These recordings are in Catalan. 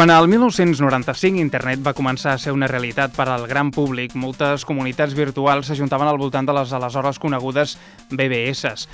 Quan al 1995 internet va començar a ser una realitat per al gran públic, moltes comunitats virtuals s'ajuntaven al voltant de les aleshores conegudes BBS.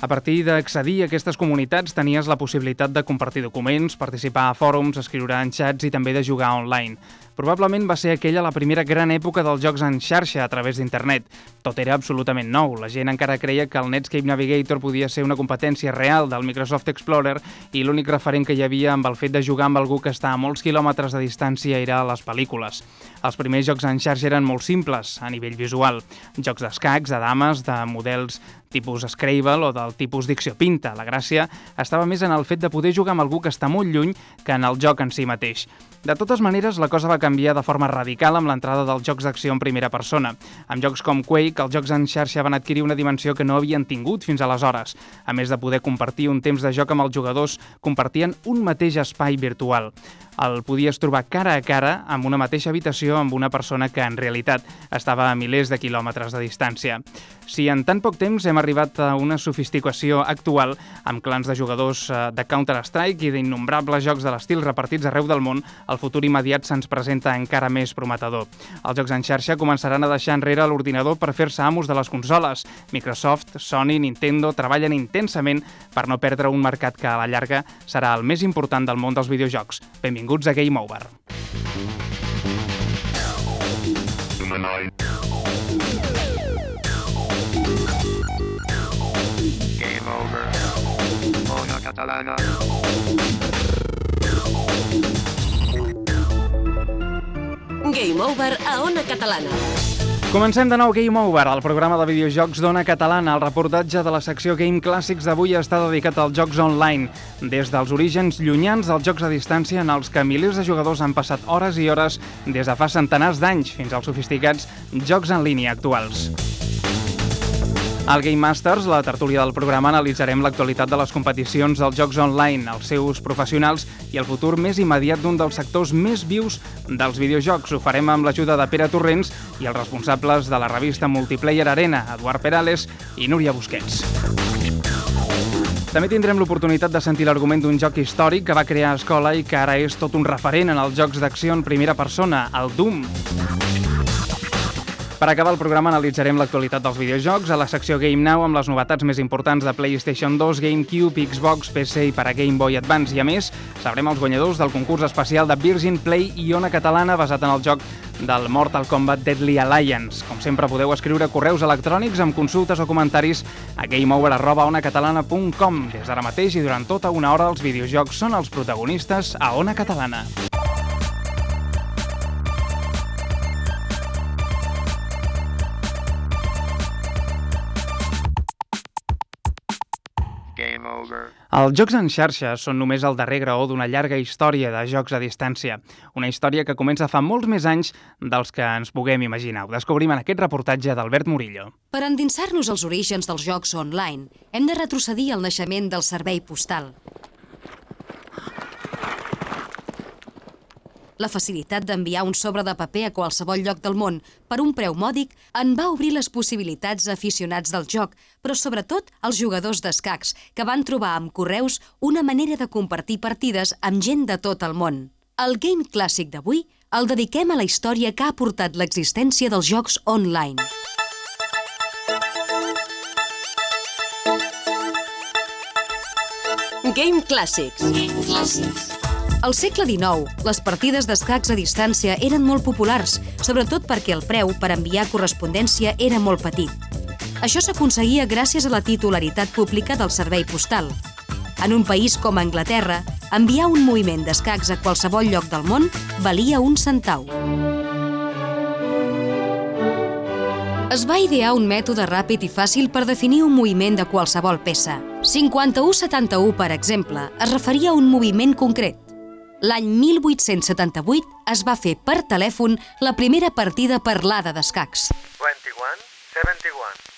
A partir d'accedir a aquestes comunitats tenies la possibilitat de compartir documents, participar a fòrums, escriure en xats i també de jugar online. Probablement va ser aquella la primera gran època dels jocs en xarxa a través d'internet. Tot era absolutament nou. La gent encara creia que el Netscape Navigator podia ser una competència real del Microsoft Explorer i l'únic referent que hi havia amb el fet de jugar amb algú que està a molts quilòmetres de distància era les pel·lícules. Els primers jocs en xarxa eren molt simples a nivell visual. Jocs d'escacs, de dames, de models tipus Scrabble o del tipus Dicció Pinta. La gràcia estava més en el fet de poder jugar amb algú que està molt lluny que en el joc en si mateix. De totes maneres, la cosa va canviar de forma radical amb l'entrada dels jocs d'acció en primera persona. Amb jocs com Quake, els jocs en xarxa van adquirir una dimensió que no havien tingut fins aleshores. A més de poder compartir un temps de joc amb els jugadors, compartien un mateix espai virtual. El podies trobar cara a cara amb una mateixa habitació amb una persona que en realitat estava a milers de quilòmetres de distància. Si en tan poc temps hem arribat a una sofisticació actual amb clans de jugadors eh, de Counter-Strike i d'innombrables jocs de l'estil repartits arreu del món, el futur immediat se'ns presenta encara més prometedor. Els jocs en xarxa començaran a deixar enrere l'ordinador per fer-se amos de les consoles. Microsoft, Sony, Nintendo treballen intensament per no perdre un mercat que a la llarga serà el més important del món dels videojocs. Benvinguts a Game Over. Game over. Ona catalana. Game Over a Ona Catalana. Comencem de nou Game Over, el programa de videojocs d'Ona Catalana. El reportatge de la secció Game Clàssics d'avui està dedicat als jocs online. Des dels orígens llunyans dels jocs a distància en els que milers de jugadors han passat hores i hores des de fa centenars d'anys fins als sofisticats jocs en línia actuals. Al Game Masters, la tertúlia del programa, analitzarem l'actualitat de les competicions dels jocs online, els seus professionals i el futur més immediat d'un dels sectors més vius dels videojocs. Ho farem amb l'ajuda de Pere Torrents i els responsables de la revista Multiplayer Arena, Eduard Perales i Núria Busquets. També tindrem l'oportunitat de sentir l'argument d'un joc històric que va crear escola i que ara és tot un referent en els jocs d'acció en primera persona, el Doom. Per acabar el programa analitzarem l'actualitat dels videojocs a la secció Game Now amb les novetats més importants de PlayStation 2, GameCube, Xbox, PC i per a Game Boy Advance. I a més, sabrem els guanyadors del concurs especial de Virgin Play i Ona Catalana basat en el joc del Mortal Kombat Deadly Alliance. Com sempre, podeu escriure correus electrònics amb consultes o comentaris a gameover.onacatalana.com. Des d'ara mateix i durant tota una hora els videojocs són els protagonistes a Ona Catalana. Els jocs en xarxa són només el darrer graó d'una llarga història de jocs a distància. Una història que comença fa molts més anys dels que ens puguem imaginar. Ho descobrim en aquest reportatge d'Albert Murillo. Per endinsar-nos als orígens dels jocs online, hem de retrocedir al naixement del servei postal. La facilitat d'enviar un sobre de paper a qualsevol lloc del món per un preu mòdic en va obrir les possibilitats a aficionats del joc, però sobretot als jugadors d'escacs, que van trobar amb correus una manera de compartir partides amb gent de tot el món. El Game Clàssic d'avui el dediquem a la història que ha portat l'existència dels jocs online. Game Clàssics. Al segle XIX, les partides d'escacs a distància eren molt populars, sobretot perquè el preu per enviar correspondència era molt petit. Això s'aconseguia gràcies a la titularitat pública del servei postal. En un país com Anglaterra, enviar un moviment d'escacs a qualsevol lloc del món valia un centau. Es va idear un mètode ràpid i fàcil per definir un moviment de qualsevol peça. 5171, per exemple, es referia a un moviment concret. L'any 1878 es va fer per telèfon la primera partida parlada d'escacs. 21, 71.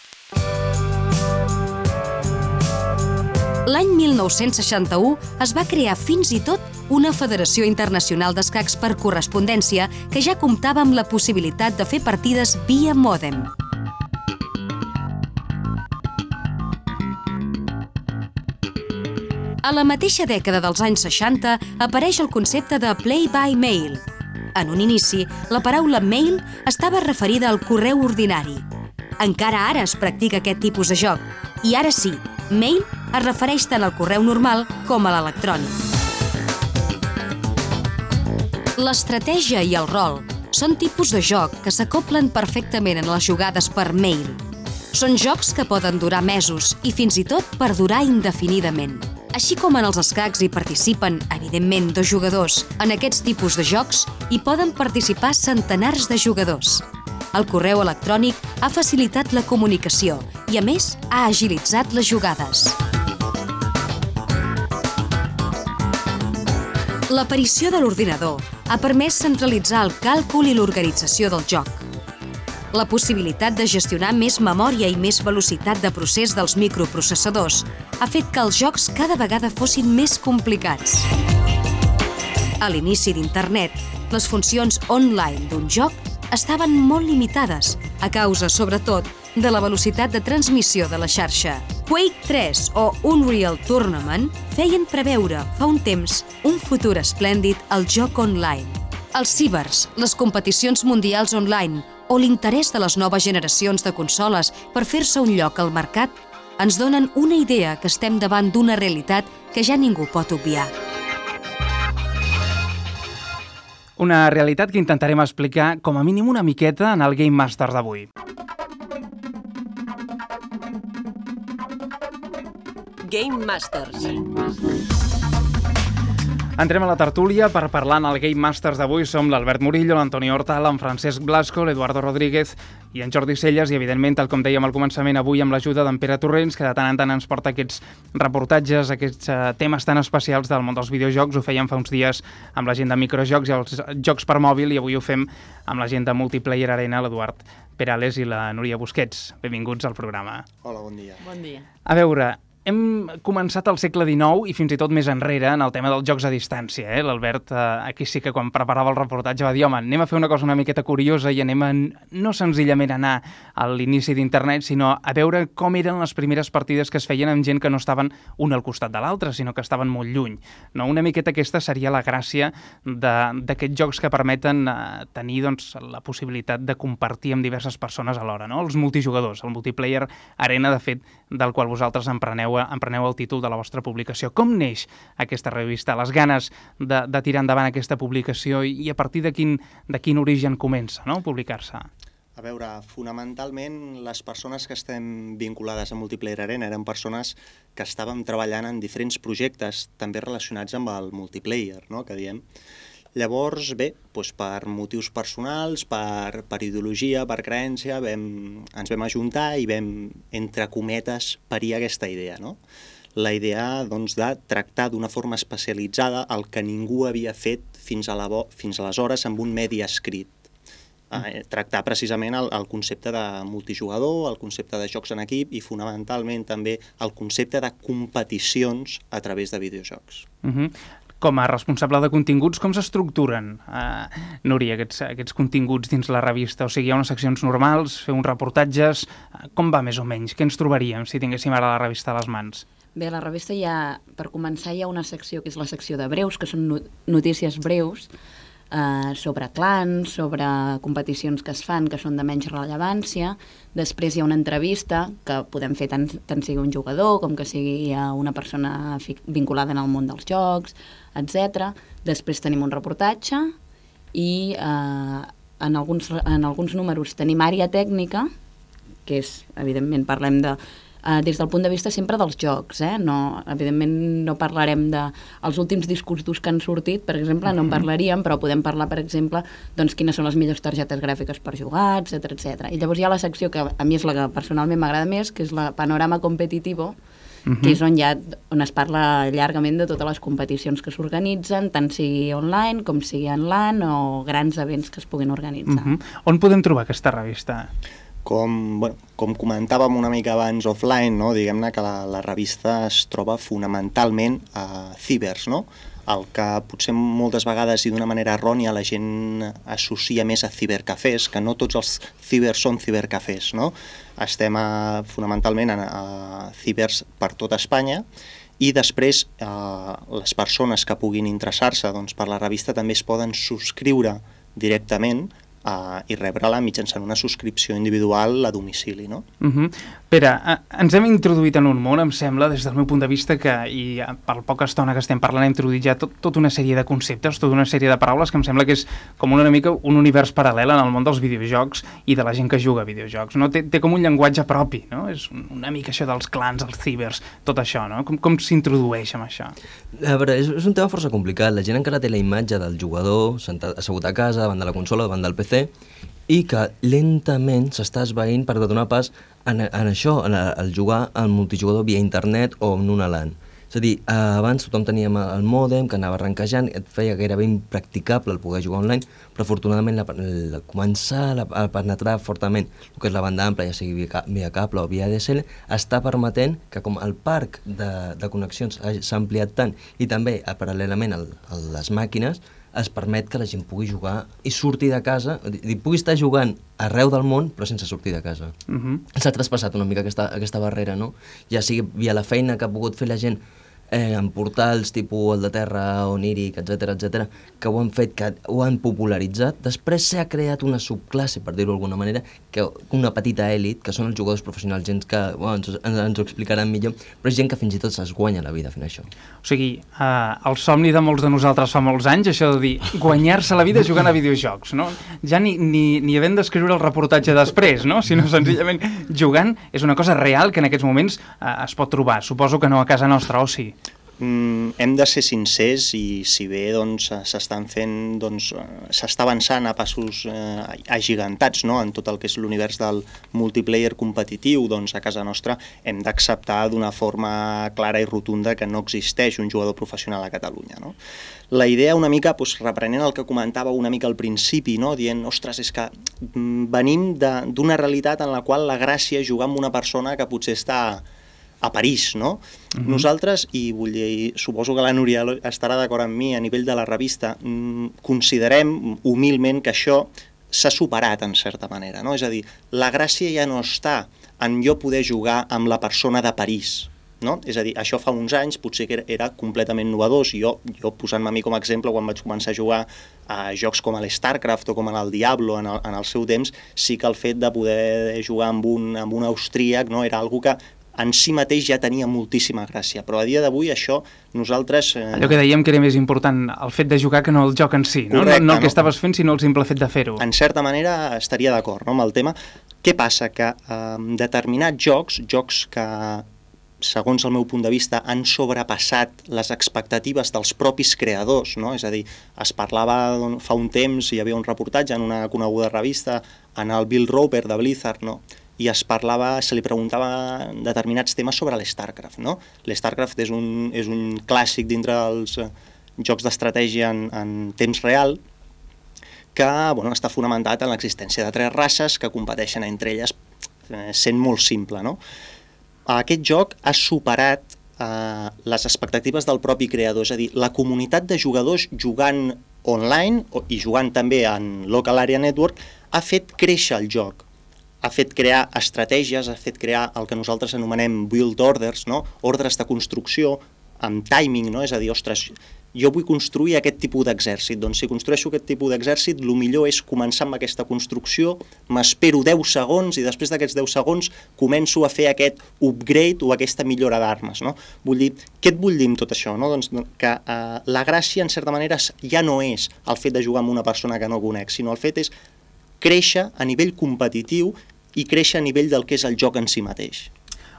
L'any 1961 es va crear fins i tot una Federació Internacional d'Escacs per correspondència que ja comptava amb la possibilitat de fer partides via mòdem. A la mateixa dècada dels anys 60 apareix el concepte de play by mail. En un inici, la paraula mail estava referida al correu ordinari. Encara ara es practica aquest tipus de joc. I ara sí, mail es refereix tant al correu normal com a l'electrònic. L'estratègia i el rol són tipus de joc que s'acoplen perfectament en les jugades per mail. Són jocs que poden durar mesos i fins i tot perdurar indefinidament. Així com en els escacs hi participen, evidentment, dos jugadors, en aquests tipus de jocs hi poden participar centenars de jugadors. El correu electrònic ha facilitat la comunicació i, a més, ha agilitzat les jugades. L'aparició de l'ordinador ha permès centralitzar el càlcul i l'organització del joc. La possibilitat de gestionar més memòria i més velocitat de procés dels microprocessadors ha fet que els jocs cada vegada fossin més complicats. A l'inici d'Internet, les funcions online d'un joc estaven molt limitades, a causa, sobretot, de la velocitat de transmissió de la xarxa. Quake 3 o Unreal Tournament feien preveure, fa un temps, un futur esplèndid al joc online. Els cibers, les competicions mundials online o l'interès de les noves generacions de consoles per fer-se un lloc al mercat ens donen una idea que estem davant d'una realitat que ja ningú pot obviar. Una realitat que intentarem explicar com a mínim una miqueta en el Game Master d'avui. Game Masters. Entrem a la tertúlia per parlar en el Game Masters d'avui. Som l'Albert Murillo, l'Antoni Hortal, en Francesc Blasco, l'Eduardo Rodríguez i en Jordi Celles i, evidentment, tal com dèiem al començament, avui amb l'ajuda d'en Pere Torrents, que de tant en tant ens porta aquests reportatges, aquests uh, temes tan especials del món dels videojocs. Ho fèiem fa uns dies amb la gent de microjocs i els jocs per mòbil i avui ho fem amb la gent de Multiplayer Arena, l'Eduard Perales i la Núria Busquets. Benvinguts al programa. Hola, bon dia. Bon dia. A veure, hem començat al segle XIX i fins i tot més enrere en el tema dels jocs a distància. Eh? L'Albert eh, aquí sí que quan preparava el reportatge va dir home, anem a fer una cosa una miqueta curiosa i anem a no senzillament anar a l'inici d'internet, sinó a veure com eren les primeres partides que es feien amb gent que no estaven un al costat de l'altre, sinó que estaven molt lluny. No? Una miqueta aquesta seria la gràcia d'aquests jocs que permeten eh, tenir doncs, la possibilitat de compartir amb diverses persones alhora. No? Els multijugadors, el multiplayer arena, de fet, del qual vosaltres empreneu empreneu, empreneu el títol de la vostra publicació. Com neix aquesta revista? Les ganes de, de tirar endavant aquesta publicació i, i a partir de quin, de quin origen comença no? publicar-se? A veure, fonamentalment les persones que estem vinculades a Multiplayer Arena eren persones que estàvem treballant en diferents projectes també relacionats amb el multiplayer, no? que diem. Llavors, bé, doncs per motius personals, per, per ideologia, per creència, vam, ens vam ajuntar i vam, entre cometes, parir aquesta idea, no? La idea doncs, de tractar d'una forma especialitzada el que ningú havia fet fins, a la fins aleshores amb un medi escrit. Eh, tractar precisament el, el concepte de multijugador, el concepte de jocs en equip i fonamentalment també el concepte de competicions a través de videojocs. Uh -huh com a responsable de continguts, com s'estructuren, uh, Núria, aquests, aquests continguts dins la revista? O sigui, hi ha unes seccions normals, fer uns reportatges, uh, com va més o menys? Què ens trobaríem si tinguéssim ara la revista a les mans? Bé, a la revista hi ha, per començar, hi ha una secció que és la secció de breus, que són notícies breus, eh, sobre clans, sobre competicions que es fan que són de menys rellevància. Després hi ha una entrevista que podem fer tant, tant sigui un jugador com que sigui una persona vinculada en el món dels jocs, etc. Després tenim un reportatge i eh, en, alguns, en alguns números tenim àrea tècnica, que és, evidentment, parlem de eh, des del punt de vista sempre dels jocs. Eh? No, evidentment no parlarem de els últims discurs durs que han sortit, per exemple, no en parlaríem, però podem parlar, per exemple, doncs, quines són les millors targetes gràfiques per jugar, etc etc. I llavors hi ha la secció que a mi és la que personalment m'agrada més, que és la panorama competitivo, Uh -huh. que és on, ja, on es parla llargament de totes les competicions que s'organitzen, tant sigui online com sigui en LAN o grans events que es puguin organitzar. Uh -huh. On podem trobar aquesta revista? Com, bueno, com comentàvem una mica abans offline, no? diguem-ne que la, la revista es troba fonamentalment a cibers, no? el que potser moltes vegades i d'una manera errònia la gent associa més a cibercafès, que no tots els cibers són cibercafès, no? Estem a, fonamentalment a, a cibers per tota Espanya i després eh, les persones que puguin interessar-se doncs, per la revista també es poden subscriure directament eh, i rebre-la mitjançant una subscripció individual a domicili. No? Uh -huh. Pere, eh, ens hem introduït en un món, em sembla, des del meu punt de vista, que, i eh, per poca estona que estem parlant, hem introduït ja tot, tota una sèrie de conceptes, tota una sèrie de paraules que em sembla que és com una mica un univers paral·lel en el món dels videojocs i de la gent que juga a videojocs. No? Té, té com un llenguatge propi, no? És una mica això dels clans, els cibers, tot això, no? Com, com s'introdueix amb això? A veure, és, és un tema força complicat. La gent encara té la imatge del jugador sentat, assegut a casa, davant de la consola, davant del PC, i que lentament s'està esvaint per donar pas en, en això, en el jugar al multijugador via internet o en una LAN. És a dir, eh, abans tothom teníem el mòdem que anava arrenquejant, et feia gairebé impracticable el poder jugar online, però afortunadament la, la, començar a, a penetrar fortament el que és la banda ampla, ja sigui via, via cable o via ADSL, està permetent que com el parc de, de connexions s'ha ampliat tant i també eh, paral·lelament a les màquines, es permet que la gent pugui jugar i sortir de casa, dir, pugui estar jugant arreu del món, però sense sortir de casa. Uh -huh. S'ha traspassat una mica aquesta, aquesta barrera, no? Ja sigui via la feina que ha pogut fer la gent eh, en portals tipus el de Terra, Oníric, etc etc, que ho han fet, que ho han popularitzat. Després s'ha creat una subclasse, per dir-ho d'alguna manera, que una petita èlit, que són els jugadors professionals, gent que bueno, ens, ens, ens ho explicaran millor, però és gent que fins i tot es guanya la vida fent això. O sigui, eh, el somni de molts de nosaltres fa molts anys, això de dir guanyar-se la vida jugant a videojocs, no? Ja ni, ni, ni havent d'escriure el reportatge després, no? Sinó senzillament jugant és una cosa real que en aquests moments eh, es pot trobar. Suposo que no a casa nostra, o sí? Mm, hem de ser sincers i si bé doncs, s'estan doncs, s'està avançant a passos eh, agigantats no? en tot el que és l'univers del multiplayer competitiu, doncs a casa nostra hem d'acceptar d'una forma clara i rotunda que no existeix un jugador professional a Catalunya. No? La idea una mica, doncs, reprenent el que comentava una mica al principi, no? dient, ostres, és que mm, venim d'una realitat en la qual la gràcia és jugar amb una persona que potser està a París, no? Uh -huh. Nosaltres, i vull dir, suposo que la Núria estarà d'acord amb mi a nivell de la revista, mm, considerem humilment que això s'ha superat en certa manera, no? És a dir, la gràcia ja no està en jo poder jugar amb la persona de París, no? És a dir, això fa uns anys potser que era, era completament novedós. Jo, jo posant-me a mi com a exemple, quan vaig començar a jugar a jocs com l'StarCraft o com el Diablo en el, en el seu temps, sí que el fet de poder jugar amb un, amb un austríac no? era algo que en si mateix ja tenia moltíssima gràcia, però a dia d'avui això nosaltres... Eh... Allò que dèiem que era més important el fet de jugar que no el joc en si, Correcte, no? no el que no? estaves fent, sinó el simple fet de fer-ho. En certa manera estaria d'acord no, amb el tema. Què passa? Que eh, determinats jocs, jocs que segons el meu punt de vista, han sobrepassat les expectatives dels propis creadors, no? és a dir, es parlava fa un temps, hi havia un reportatge en una coneguda revista, en el Bill Roper de Blizzard, no? I es parlava, se li preguntava determinats temes sobre l'StarCraft. No? L'StarCraft és, un, és un clàssic dintre dels eh, jocs d'estratègia en, en temps real que bueno, està fonamentat en l'existència de tres races que competeixen entre elles eh, sent molt simple. No? Aquest joc ha superat eh, les expectatives del propi creador, és a dir, la comunitat de jugadors jugant online i jugant també en Local Area Network ha fet créixer el joc ha fet crear estratègies, ha fet crear el que nosaltres anomenem build orders, no? ordres de construcció amb timing, no? és a dir, ostres, jo vull construir aquest tipus d'exèrcit, doncs si construeixo aquest tipus d'exèrcit, el millor és començar amb aquesta construcció, m'espero 10 segons i després d'aquests 10 segons començo a fer aquest upgrade o aquesta millora d'armes. No? Vull dir, què et vull dir amb tot això? No? Doncs que eh, la gràcia, en certa manera, ja no és el fet de jugar amb una persona que no conec, sinó el fet és créixer a nivell competitiu i créixer a nivell del que és el joc en si mateix.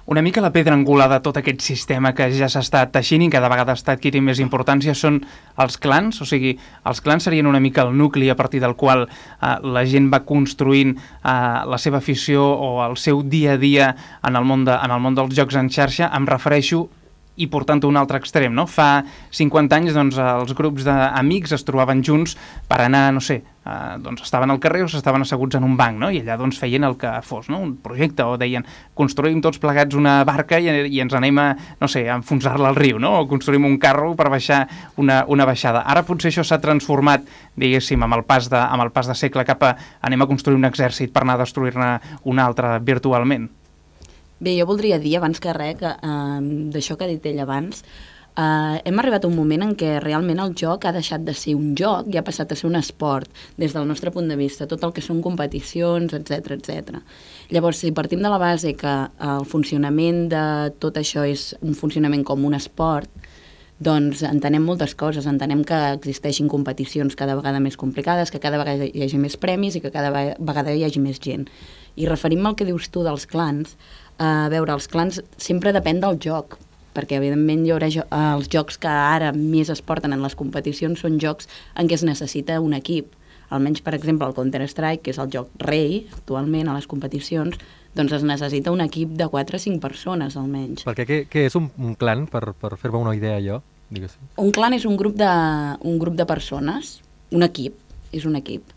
Una mica la pedra angular de tot aquest sistema que ja s'està teixint i cada vegada està adquirint més importància són els clans, o sigui, els clans serien una mica el nucli a partir del qual eh, la gent va construint eh, la seva afició o el seu dia a dia en el món, de, en el món dels jocs en xarxa, em refereixo i portant a un altre extrem, no? Fa 50 anys doncs, els grups d'amics es trobaven junts per anar, no sé, eh, doncs estaven al carrer o s'estaven asseguts en un banc, no? I allà doncs feien el que fos, no? Un projecte, o deien, construïm tots plegats una barca i, i ens anem a, no sé, a enfonsar-la al riu, no? O construïm un carro per baixar una, una baixada. Ara potser això s'ha transformat, diguéssim, amb el, pas de, amb el pas de segle cap a anem a construir un exèrcit per anar a destruir-ne un altre virtualment. Bé, jo voldria dir, abans que res, que, uh, d'això que ha dit ell abans, uh, hem arribat a un moment en què realment el joc ha deixat de ser un joc i ha passat a ser un esport, des del nostre punt de vista, tot el que són competicions, etc etc. Llavors, si partim de la base que el funcionament de tot això és un funcionament com un esport, doncs entenem moltes coses, entenem que existeixin competicions cada vegada més complicades, que cada vegada hi hagi més premis i que cada vegada hi hagi més gent. I referim al que dius tu dels clans, eh, a veure, els clans sempre depèn del joc, perquè evidentment hi haurà jo els jocs que ara més es porten en les competicions són jocs en què es necessita un equip. Almenys, per exemple, el Counter-Strike, que és el joc rei actualment a les competicions, doncs es necessita un equip de 4 o 5 persones almenys. Perquè què, què és un, un clan, per, per fer-me una idea jo? Digues. Un clan és un grup, de, un grup de persones, un equip, és un equip.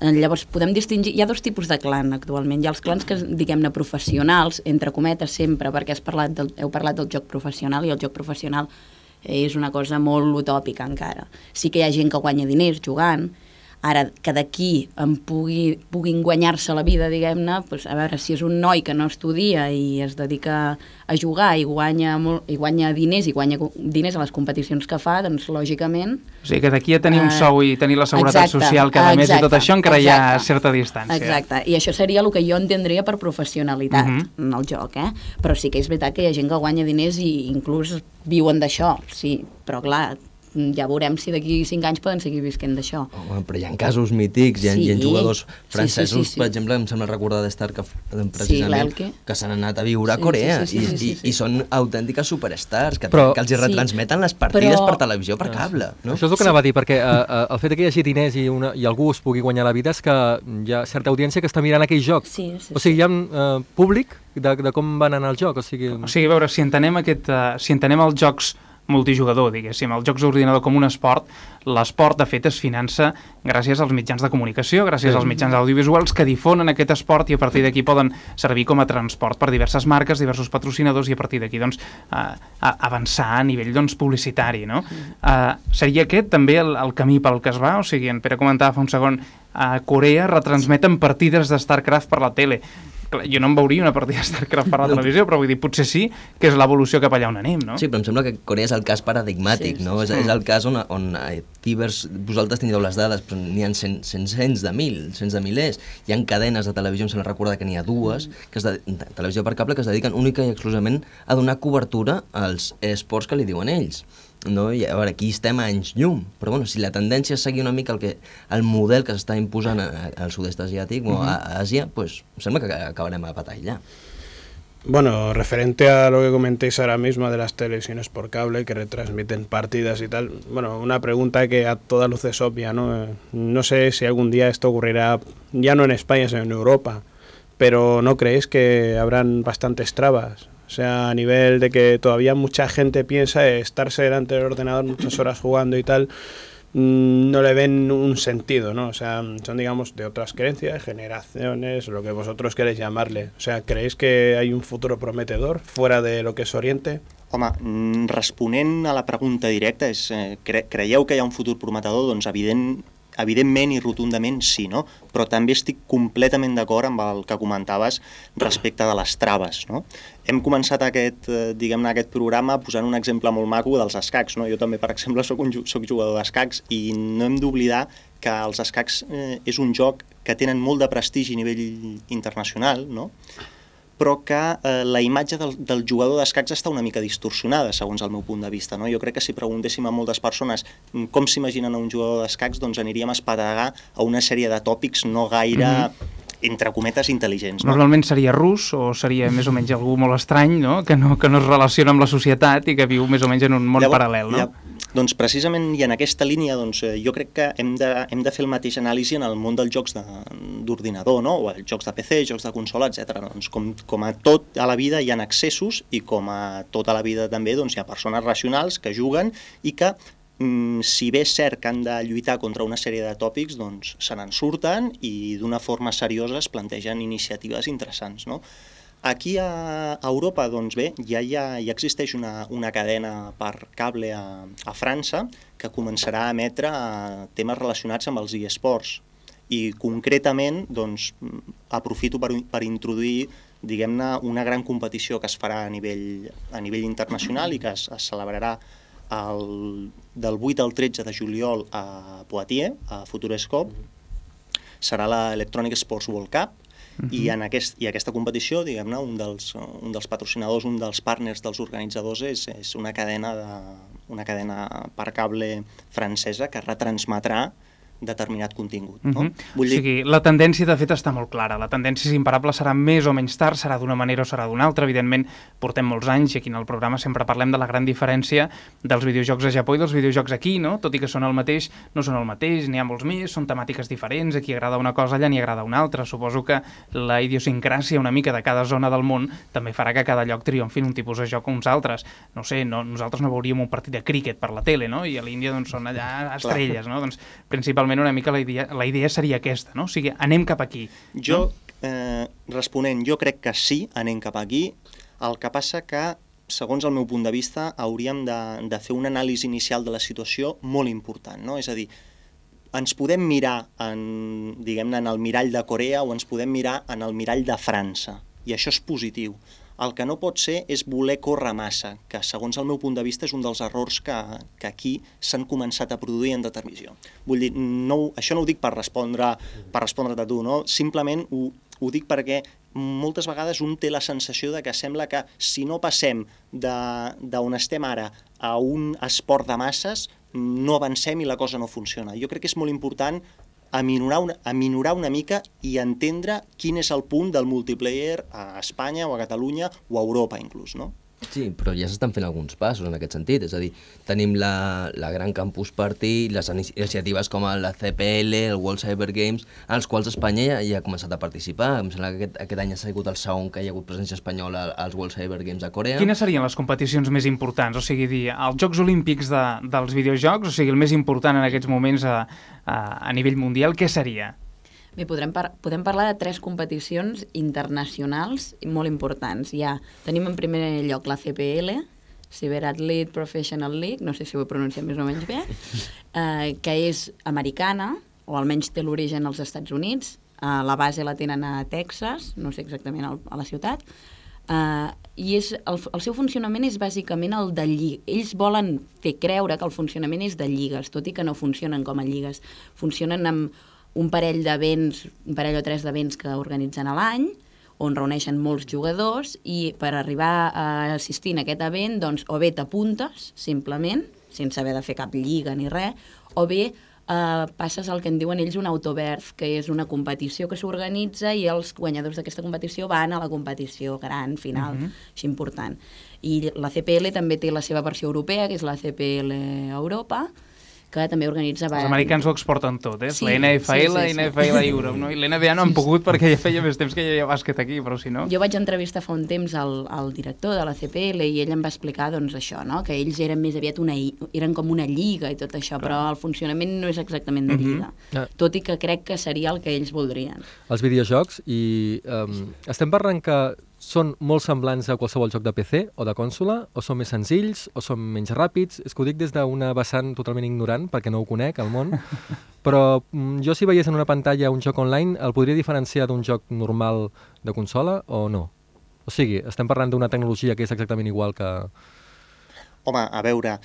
Eh, Llavors, podem distingir... Hi ha dos tipus de clan actualment. Hi ha els clans que, diguem-ne, professionals, entre cometes sempre, perquè has parlat del, heu parlat del joc professional i el joc professional és una cosa molt utòpica encara. Sí que hi ha gent que guanya diners jugant, Ara, que d'aquí pugui, puguin guanyar-se la vida, diguem-ne, doncs, a veure, si és un noi que no estudia i es dedica a jugar i guanya, molt, i guanya diners i guanya diners a les competicions que fa, doncs lògicament... O sigui que d'aquí a tenir un Eh, sou i tenir la seguretat exacte, social cada mes i tot exacte, això encara hi ha exacte. certa distància. Exacte, i això seria el que jo entendria per professionalitat Mhm. en el joc, eh? Però sí que és veritat que hi ha gent que guanya diners i inclús viuen d'això, sí, però clar, ja veurem si d'aquí 5 anys poden seguir visquent d'això. Home, però hi ha casos mítics, hi ha, hi ha Sí. jugadors Sí, sí, francesos, sí, sí. per exemple, em sembla recordar de StarCraft eh, precisament, l'Elke. que s'han anat a viure a Sí, Corea sí, sí, sí, i, sí, sí, i, sí. i són autèntiques superstars que, Però- que els hi Sí, retransmeten les partides però- per televisió per cable. No? Això és el que anava a dir, perquè uh, uh, el fet que hi hagi diners i, una, i algú es pugui guanyar la vida és que hi ha certa audiència que està mirant aquell joc. Sí, sí, o sigui, hi ha uh, públic de, de com va anar el joc. O sigui, O sigui, a veure, si entenem, aquest, uh, si entenem els jocs multijugador, diguéssim, els jocs d'ordinador com un esport, l'esport, de fet, es finança gràcies als mitjans de comunicació, gràcies Sí. als mitjans audiovisuals que difonen aquest esport i a partir d'aquí poden servir com a transport per diverses marques, diversos patrocinadors i a partir d'aquí doncs, uh, avançar a nivell doncs, publicitari. No? Uh, seria aquest també el, el camí pel que es va? O sigui, en Pere comentava fa un segon, a Corea retransmeten partides de StarCraft per la tele. Clar, Jo no em veuria una partida de StarCraft per la televisió, però vull dir, potser sí que és l'evolució cap allà on anem, no? Sí, però em sembla que Corea és el cas paradigmàtic, Sí, sí, no? És, és el cas on, on eh, divers, vosaltres tindreu les dades, però n'hi ha cent, cent, cents de mil, cents de milers. Hi ha cadenes de televisió, em sembla recordar que n'hi ha dues, que es de, de, televisió per cable, que es dediquen única i exclusivament a donar cobertura als esports que li diuen ells. No? I a veure, aquí estem a anys llum, però bueno, si la tendència és seguir una mica el, que, el model que s'està imposant a- al sud-est asiàtic o a, a Àsia, pues, em sembla que acabarem a patar allà. Bueno, referente a lo que comentéis ahora mismo de las televisiones por cable que retransmiten partidas y tal, bueno, una pregunta que a toda luz es obvia, ¿no? No sé si algún día esto ocurrirá, ya no en España, sino en Europa, pero ¿no creéis que habrán bastantes trabas? O sea, a nivel de que todavía mucha gente piensa estarse delante del ordenador muchas horas jugando y tal, mm, no le ven un sentido, ¿no? O sea, son, digamos, de otras creencias, generaciones, lo que vosotros queréis llamarle. O sea, ¿creéis que hay un futuro prometedor fuera de lo que es Oriente? Home, mm, responent a la pregunta directa, és, eh, que hi un futur prometedor? Doncs evident, evidentment i rotundament sí, no? Però també estic completament d'acord amb el que comentaves respecte de les traves, no? Hem començat aquest, eh, diguem-ne, aquest programa posant un exemple molt maco dels escacs, no? Jo també, per exemple, sóc, un, sóc jugador d'escacs i no hem d'oblidar que els escacs eh, és un joc que tenen molt de prestigi a nivell internacional, no? Però que eh, la imatge del, del jugador d'escacs està una mica distorsionada, segons el meu punt de vista. No? Jo crec que si preguntéssim a moltes persones mm, com s'imaginen a un jugador d'escacs, doncs aniríem a espadegar a una sèrie de tòpics no gaire, mm -hmm. entre cometes, intel·ligents. No? Normalment seria rus o seria més o menys algú molt estrany, no? Que, no, que no es relaciona amb la societat i que viu més o menys en un món paral·lel, no? Doncs precisament i en aquesta línia doncs, eh, jo crec que hem de, hem de fer el mateix anàlisi en el món dels jocs d'ordinador, no? o els jocs de PC, jocs de consola, etc. Doncs com, com a tot a la vida hi ha accessos i com a tota la vida també doncs, hi ha persones racionals que juguen i que mm, si bé és cert que han de lluitar contra una sèrie de tòpics, doncs se n'en surten i d'una forma seriosa es plantegen iniciatives interessants. No? Aquí a Europa, doncs bé, ja, ja, ja existeix una, una cadena per cable a, a França que començarà a emetre eh, temes relacionats amb els eSports i concretament doncs, mm, aprofito per, per introduir diguem-ne, una gran competició que es farà a nivell, a nivell internacional i que es, es celebrarà el, del 8 al 13 de juliol a Poitiers, a Futurescope. Serà l'Electronic Sports World Cup, Uh -huh. I, en aquest, I aquesta competició, diguem-ne, un, dels, un dels patrocinadors, un dels partners dels organitzadors és, és una cadena de, una cadena per cable francesa que retransmetrà determinat contingut. No? Uh -huh. Vull dir... O sigui, la tendència, de fet, està molt clara. La tendència és imparable, serà més o menys tard, serà d'una manera o serà d'una altra. Evidentment, portem molts anys i aquí en el programa sempre parlem de la gran diferència dels videojocs a Japó i dels videojocs aquí, no? Tot i que són el mateix, no són el mateix, n'hi ha molts més, són temàtiques diferents, aquí agrada una cosa, allà n'hi agrada una altra. Suposo que la idiosincràsia una mica de cada zona del món també farà que cada lloc triomfi un tipus de joc o uns altres. No sé, no, nosaltres no veuríem un partit de críquet per la tele, no? I a l'Índia doncs, són allà estrelles, no? Doncs principalment una mica la idea, la idea seria aquesta, no? O sigui, anem cap aquí. Jo, eh, responent, jo crec que sí, anem cap aquí. El que passa que, segons el meu punt de vista, hauríem de, de fer una anàlisi inicial de la situació molt important, no? És a dir, ens podem mirar en, diguem-ne, en el mirall de Corea o ens podem mirar en el mirall de França, i això és positiu. El que no pot ser és voler córrer massa, que segons el meu punt de vista és un dels errors que, que aquí s'han començat a produir en determinació. Vull dir, no, això no ho dic per respondre per respondre a tu, no? simplement ho, ho dic perquè moltes vegades un té la sensació de que sembla que si no passem d'on estem ara a un esport de masses, no avancem i la cosa no funciona. Jo crec que és molt important aminorar una, aminorar una mica i entendre quin és el punt del multiplayer a Espanya o a Catalunya o a Europa inclús, no? Sí, però ja s'estan fent alguns passos en aquest sentit, és a dir, tenim la, la Gran Campus Party, les iniciatives com la CPL, el World Cyber Games, als quals Espanya ja, ja ha començat a participar. Em sembla que aquest, aquest any ha sigut el segon que hi ha hagut presència espanyola als World Cyber Games a Corea. Quines serien les competicions més importants? O sigui, dir, els Jocs Olímpics de, dels videojocs, o sigui, el més important en aquests moments a, a, a nivell mundial, què seria? Bé, podrem, par podem parlar de tres competicions internacionals molt importants. Ja tenim en primer lloc la CPL, Cyber Athlete Professional League, no sé si ho he pronunciat més o menys bé, eh, que és americana, o almenys té l'origen als Estats Units, eh, la base la tenen a Texas, no sé exactament al, a la ciutat, Uh, i és, el, el seu funcionament és bàsicament el de lliga. Ells volen fer creure que el funcionament és de lligues, tot i que no funcionen com a lligues. Funcionen amb un parell d'events, un parell o tres d'events que organitzen a l'any, on reuneixen molts jugadors i per arribar a assistir a aquest event, doncs, o bé t'apuntes, simplement, sense haver de fer cap lliga ni res, o bé eh, passes el que en diuen ells un autoberth, que és una competició que s'organitza i els guanyadors d'aquesta competició van a la competició gran, final, uh -huh. així important. I la CPL també té la seva versió europea, que és la CPL Europa, que també organitza... Els americans ho exporten tot, eh? Sí, la NFL, sí, sí, sí. NFL Europe, no? I l'NBA no han pogut perquè ja feia més temps que hi havia bàsquet aquí, però si no... Jo vaig entrevistar fa un temps al, al director de la CPL i ell em va explicar doncs, això, no? que ells eren més aviat una, eren com una lliga i tot això, Clar. però el funcionament no és exactament de mhm. lliga, uh -huh. tot i que crec que seria el que ells voldrien. Els videojocs, i um, estem parlant que són molt semblants a qualsevol joc de PC o de consola, o són més senzills, o són menys ràpids. És que ho dic des d'una vessant totalment ignorant, perquè no ho conec, el món. Però mm, jo si veiés en una pantalla un joc online, el podria diferenciar d'un joc normal de consola o no? O sigui, estem parlant d'una tecnologia que és exactament igual que... Home, a veure,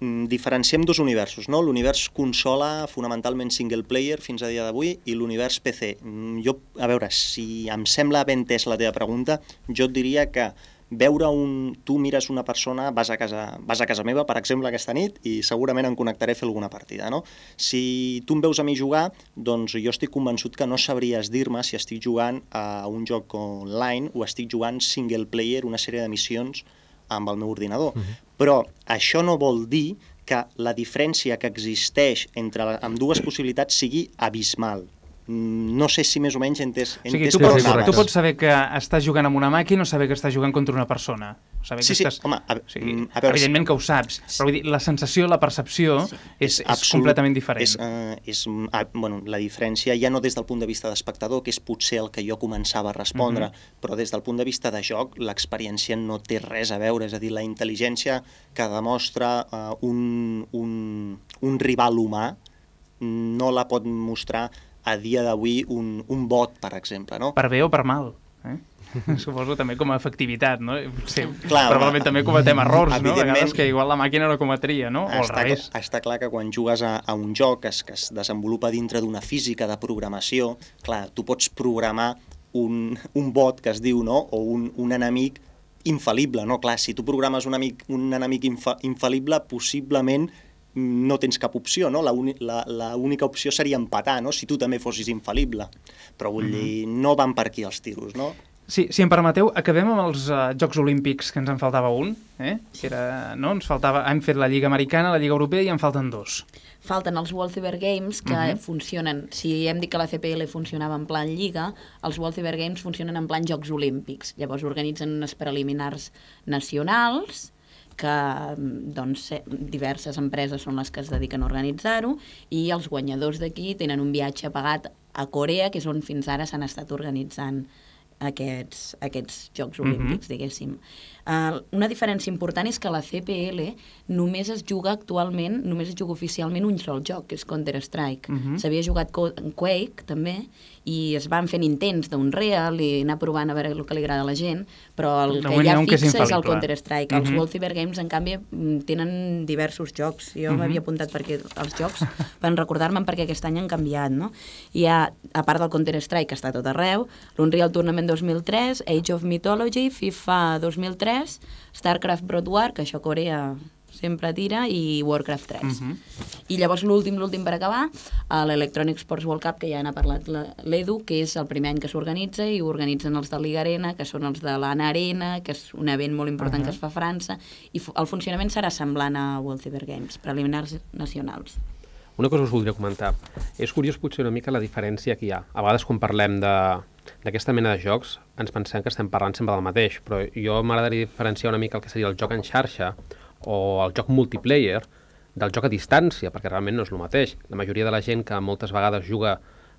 diferenciem dos universos, no? l'univers consola fonamentalment single player fins a dia d'avui i l'univers PC. Mm, jo, a veure, si em sembla ben entès la teva pregunta, jo et diria que veure un... Tu mires una persona, vas a casa, vas a casa meva, per exemple, aquesta nit, i segurament em connectaré a fer alguna partida, no? Si tu em veus a mi jugar, doncs jo estic convençut que no sabries dir-me si estic jugant a un joc online o estic jugant single player, una sèrie de missions amb el meu ordinador. Uh -huh. Però això no vol dir que la diferència que existeix entre amb dues possibilitats sigui abismal. Mm, no sé si més o menys entès, entès o sigui, tu, pots, tu pots saber que estàs jugant amb una màquina o saber que estàs jugant contra una persona. Saber sí, que sí, estàs... home, a, o sigui, mm, a veure... Evidentment que ho saps, però vull dir, la sensació, la percepció sí. és, és, és completament diferent. És, uh, és, uh, bueno, la diferència ja no des del punt de vista d'espectador, que és potser el que jo començava a respondre, mhm. -huh. però des del punt de vista de joc, l'experiència no té res a veure, és a dir, la intel·ligència que demostra uh, un, un, un rival humà no la pot mostrar a dia d'avui un, un bot, per exemple. No? Per bé o per mal. Eh? Suposo també com a efectivitat, no? Sí, Clar, probablement home, també cometem errors, no? A vegades que igual la màquina no cometria, no? O al està, revés. està clar que quan jugues a, a un joc que es, que es desenvolupa dintre d'una física de programació, clar, tu pots programar un, un bot que es diu, no?, o un, un enemic infal·lible, no? Clar, si tu programes un, amic, un enemic infa, infal·lible, possiblement no tens cap opció, no? L'única opció seria empatar, no?, si tu també fossis infal·lible. Però vull dir, no van per aquí els tiros, no? Sí, si em permeteu, acabem amb els uh, Jocs Olímpics, que ens en faltava un, eh? Que era, no? Ens faltava, hem fet la Lliga Americana, la Lliga Europea i en falten dos. Falten els World Cyber Games, que uh Mhm. -huh. funcionen... Si hem dit que la CPL funcionava en plan lliga, els World Cyber Games funcionen en plan Jocs Olímpics. Llavors organitzen unes preliminars nacionals, que mm, doncs, eh, diverses empreses són les que es dediquen a organitzar-ho, i els guanyadors d'aquí tenen un viatge pagat a Corea, que és on fins ara s'han estat organitzant aquests, aquests Jocs Mhm. Olímpics, diguéssim. Uh, una diferència important és que la CPL només es juga actualment, només es juga oficialment un sol joc, que és Counter-Strike. Mhm. S'havia jugat Quake, també, i es van fent intents d'un real i anar provant a veure el que li agrada a la gent, però el que ja un que és fixa és el. Counter-Strike. Els Mhm. World Cyber Games, en canvi, mm, tenen diversos jocs. Jo Mhm. m'havia apuntat perquè els jocs, per recordar-me'n perquè aquest any han canviat, no? Hi ha, a part del Counter-Strike, que està tot arreu, l'Unreal Tournament 2003, Age of Mythology, FIFA 2003, StarCraft Broad War, que això Corea sempre tira, i Warcraft 3. Mhm. I llavors l'últim, l'últim per acabar, a l'Electronic Sports World Cup, que ja n'ha parlat la- l'Edu, que és el primer any que s'organitza, i organitzen els de Liga Arena, que són els de l'Anna Arena, que és un event molt important que es fa a França, i el funcionament serà semblant a World Cyber Games, preliminars nacionals. Una cosa us voldria comentar. És curiós potser una mica la diferència que hi ha. A vegades quan parlem d'aquesta mena de jocs ens pensem que estem parlant sempre del mateix, però jo m'agradaria diferenciar una mica el que seria el joc en xarxa o el joc multiplayer del joc a distància, perquè realment no és el mateix. La majoria de la gent que moltes vegades juga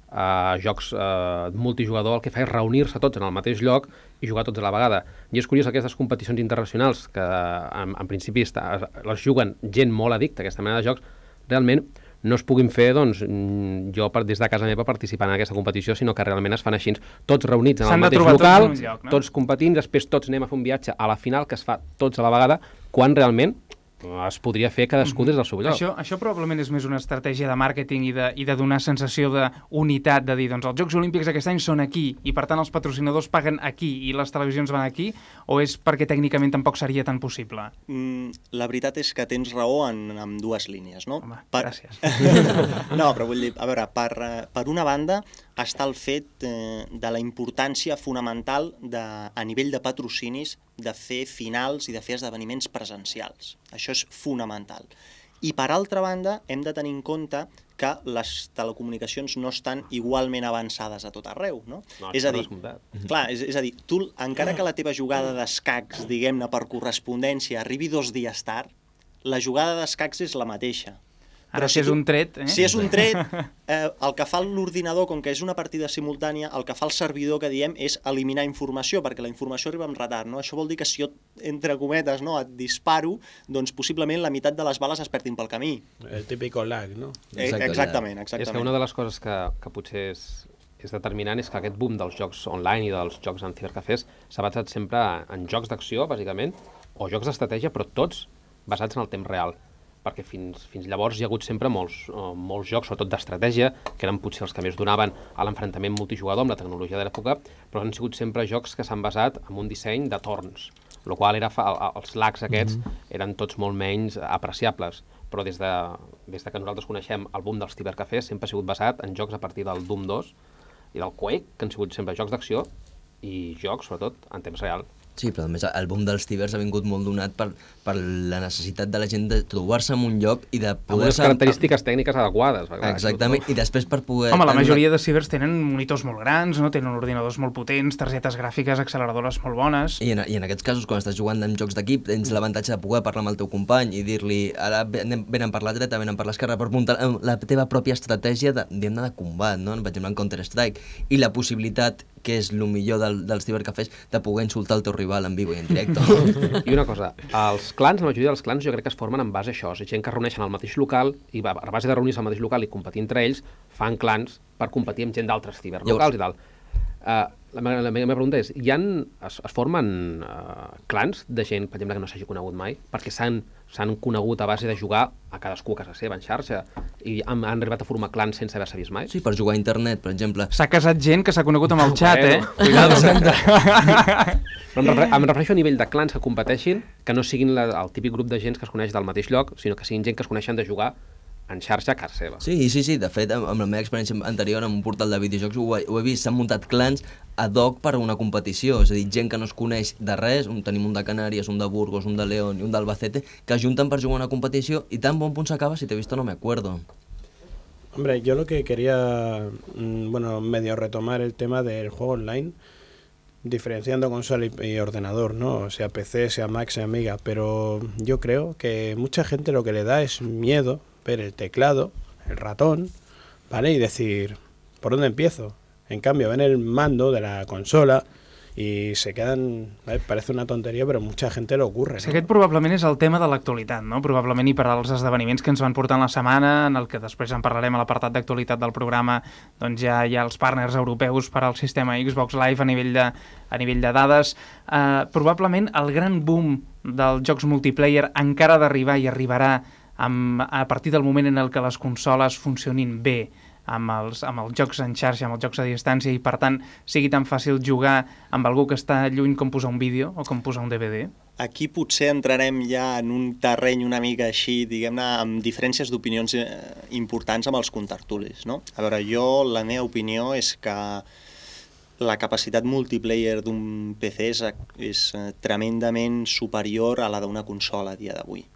a jocs eh, multijugador el que fa és reunir-se tots en el mateix lloc i jugar tots a la vegada. I és curiós aquestes competicions internacionals que en, en principi està, les juguen gent molt addicta a aquesta mena de jocs, realment no es puguin fer doncs, mm, jo per, des de casa meva participant en aquesta competició, sinó que realment es fan així, tots reunits en el mateix tots local, un lloc, no? tots competint, després tots anem a fer un viatge a la final que es fa tots a la vegada, quan realment es podria fer cadascú des del seu lloc. Això, això probablement és més una estratègia de màrqueting i de, i de donar sensació d'unitat, de dir, doncs els Jocs Olímpics aquest any són aquí i per tant els patrocinadors paguen aquí i les televisions van aquí, o és perquè tècnicament tampoc seria tan possible? Mm, la veritat és que tens raó en, en dues línies, no? Home, Per- gràcies. no, però vull dir, a veure, per, eh, per una banda està el fet eh, de la importància fonamental de, a nivell de patrocinis de fer finals i de fer esdeveniments presencials. Això és fonamental. I per altra banda, hem de tenir en compte que les telecomunicacions no estan igualment avançades a tot arreu, no? No, és a dir, clar, és, és a dir, tu, encara que la teva jugada d'escacs, diguem-ne, per correspondència, arribi dos dies tard, la jugada d'escacs és la mateixa. Ara, si és un tret, eh? Si és un tret, eh, el que fa l'ordinador, com que és una partida simultània, el que fa el servidor que diem és eliminar informació, perquè la informació arriba amb retard. No? Això vol dir que si jo, entre cometes, no, et disparo, doncs possiblement la meitat de les bales es perdin pel camí. El típico lag, ¿no? Eh, Exacte, exactament, És exactament. que una de les coses que, que potser és, és determinant és que aquest boom dels jocs online i dels jocs en cibercafès s'ha basat sempre en jocs d'acció, bàsicament, o jocs d'estratègia, però tots basats en el temps real perquè fins, fins llavors hi ha hagut sempre molts, uh, molts jocs, sobretot d'estratègia, que eren potser els que més donaven a l'enfrontament multijugador amb la tecnologia de l'època, però han sigut sempre jocs que s'han basat en un disseny de torns, el qual era fa, el- els lags aquests eren tots molt menys apreciables, però des de, des de que nosaltres coneixem el boom dels cibercafès sempre ha sigut basat en jocs a partir del Doom 2 i del Quake, que han sigut sempre jocs d'acció i jocs, sobretot, en temps real. Sí, però a més el boom dels cibers ha vingut molt donat per, per la necessitat de la gent de trobar-se en un lloc i de Amb unes poder-se... característiques tècniques adequades. clar, Exactament, i després per poder... Home, la majoria de cibers tenen monitors molt grans, no? tenen ordinadors molt potents, targetes gràfiques, acceleradores molt bones... I en, I en aquests casos, quan estàs jugant en jocs d'equip, tens l'avantatge de poder parlar amb el teu company i dir-li, ara venen, venen per la dreta, venen per l'esquerra, per muntar eh, la teva pròpia estratègia de, de combat, no? per exemple, en Counter-Strike. I la possibilitat, que és el millor del, dels cibercafès, de poder insultar el teu rival en vivo i en directe. I una cosa, els clans, la majoria dels clans jo crec que es formen en base a això, és gent que reuneixen al mateix local i a base de reunir-se al mateix local i competir entre ells, fan clans per competir amb gent d'altres ciberlocals i tal. Uh, la, meva, la meva pregunta és, hi han, es, es formen uh, clans de gent, per exemple, que no s'hagi conegut mai, perquè s'han s'han conegut a base de jugar a cadascú a casa seva, en xarxa, i han, han arribat a formar clans sense haver-se vist mai? Sí, per jugar a internet, per exemple. S'ha casat gent que s'ha conegut amb el xat, eh? Cuidado. Però em, refer, em refereixo a nivell de clans que competeixin, que no siguin la, el típic grup de gent que es coneix del mateix lloc, sinó que siguin gent que es coneixen de jugar en xarxa a casa seva. Sí, sí, sí, de fet, amb la meva experiència anterior en un portal de videojocs ho, he- ho he vist, s'han muntat clans ad hoc per a una competició, és a dir, gent que no es coneix de res, un, tenim un de Canàries, un de Burgos, un de León i un d'Albacete, que junten per jugar una competició i tan bon punt s'acaba, si t'he visto no me acuerdo. Hombre, yo lo que quería, mm, bueno, medio retomar el tema del juego online, diferenciando consola y, y ordenador, ¿no? Sea PC, sea Mac, sea Amiga, pero yo creo que mucha gente lo que le da es miedo ver el teclado, el ratón, ¿vale? Y decir, ¿por dónde empiezo? En cambio, ven el mando de la consola y se quedan, ¿vale? parece una tontería, pero mucha gente lo ocurre. ¿no? aquest probablement és el tema de l'actualitat, no? Probablement i per als esdeveniments que ens van portar en la setmana, en el que després en parlarem a l'apartat d'actualitat del programa, doncs ja hi ha els partners europeus per al sistema Xbox Live a nivell de, a nivell de dades. Uh, probablement el gran boom dels jocs multiplayer encara d'arribar i arribarà amb, a partir del moment en el que les consoles funcionin bé amb els, amb els jocs en xarxa, amb els jocs a distància i per tant sigui tan fàcil jugar amb algú que està lluny com posar un vídeo o com posar un DVD? Aquí potser entrarem ja en un terreny una mica així, diguem-ne, amb diferències d'opinions eh, importants amb els contertulis, no? A veure, jo, la meva opinió és que la capacitat multiplayer d'un PC és, és eh, tremendament superior a la d'una consola a dia d'avui.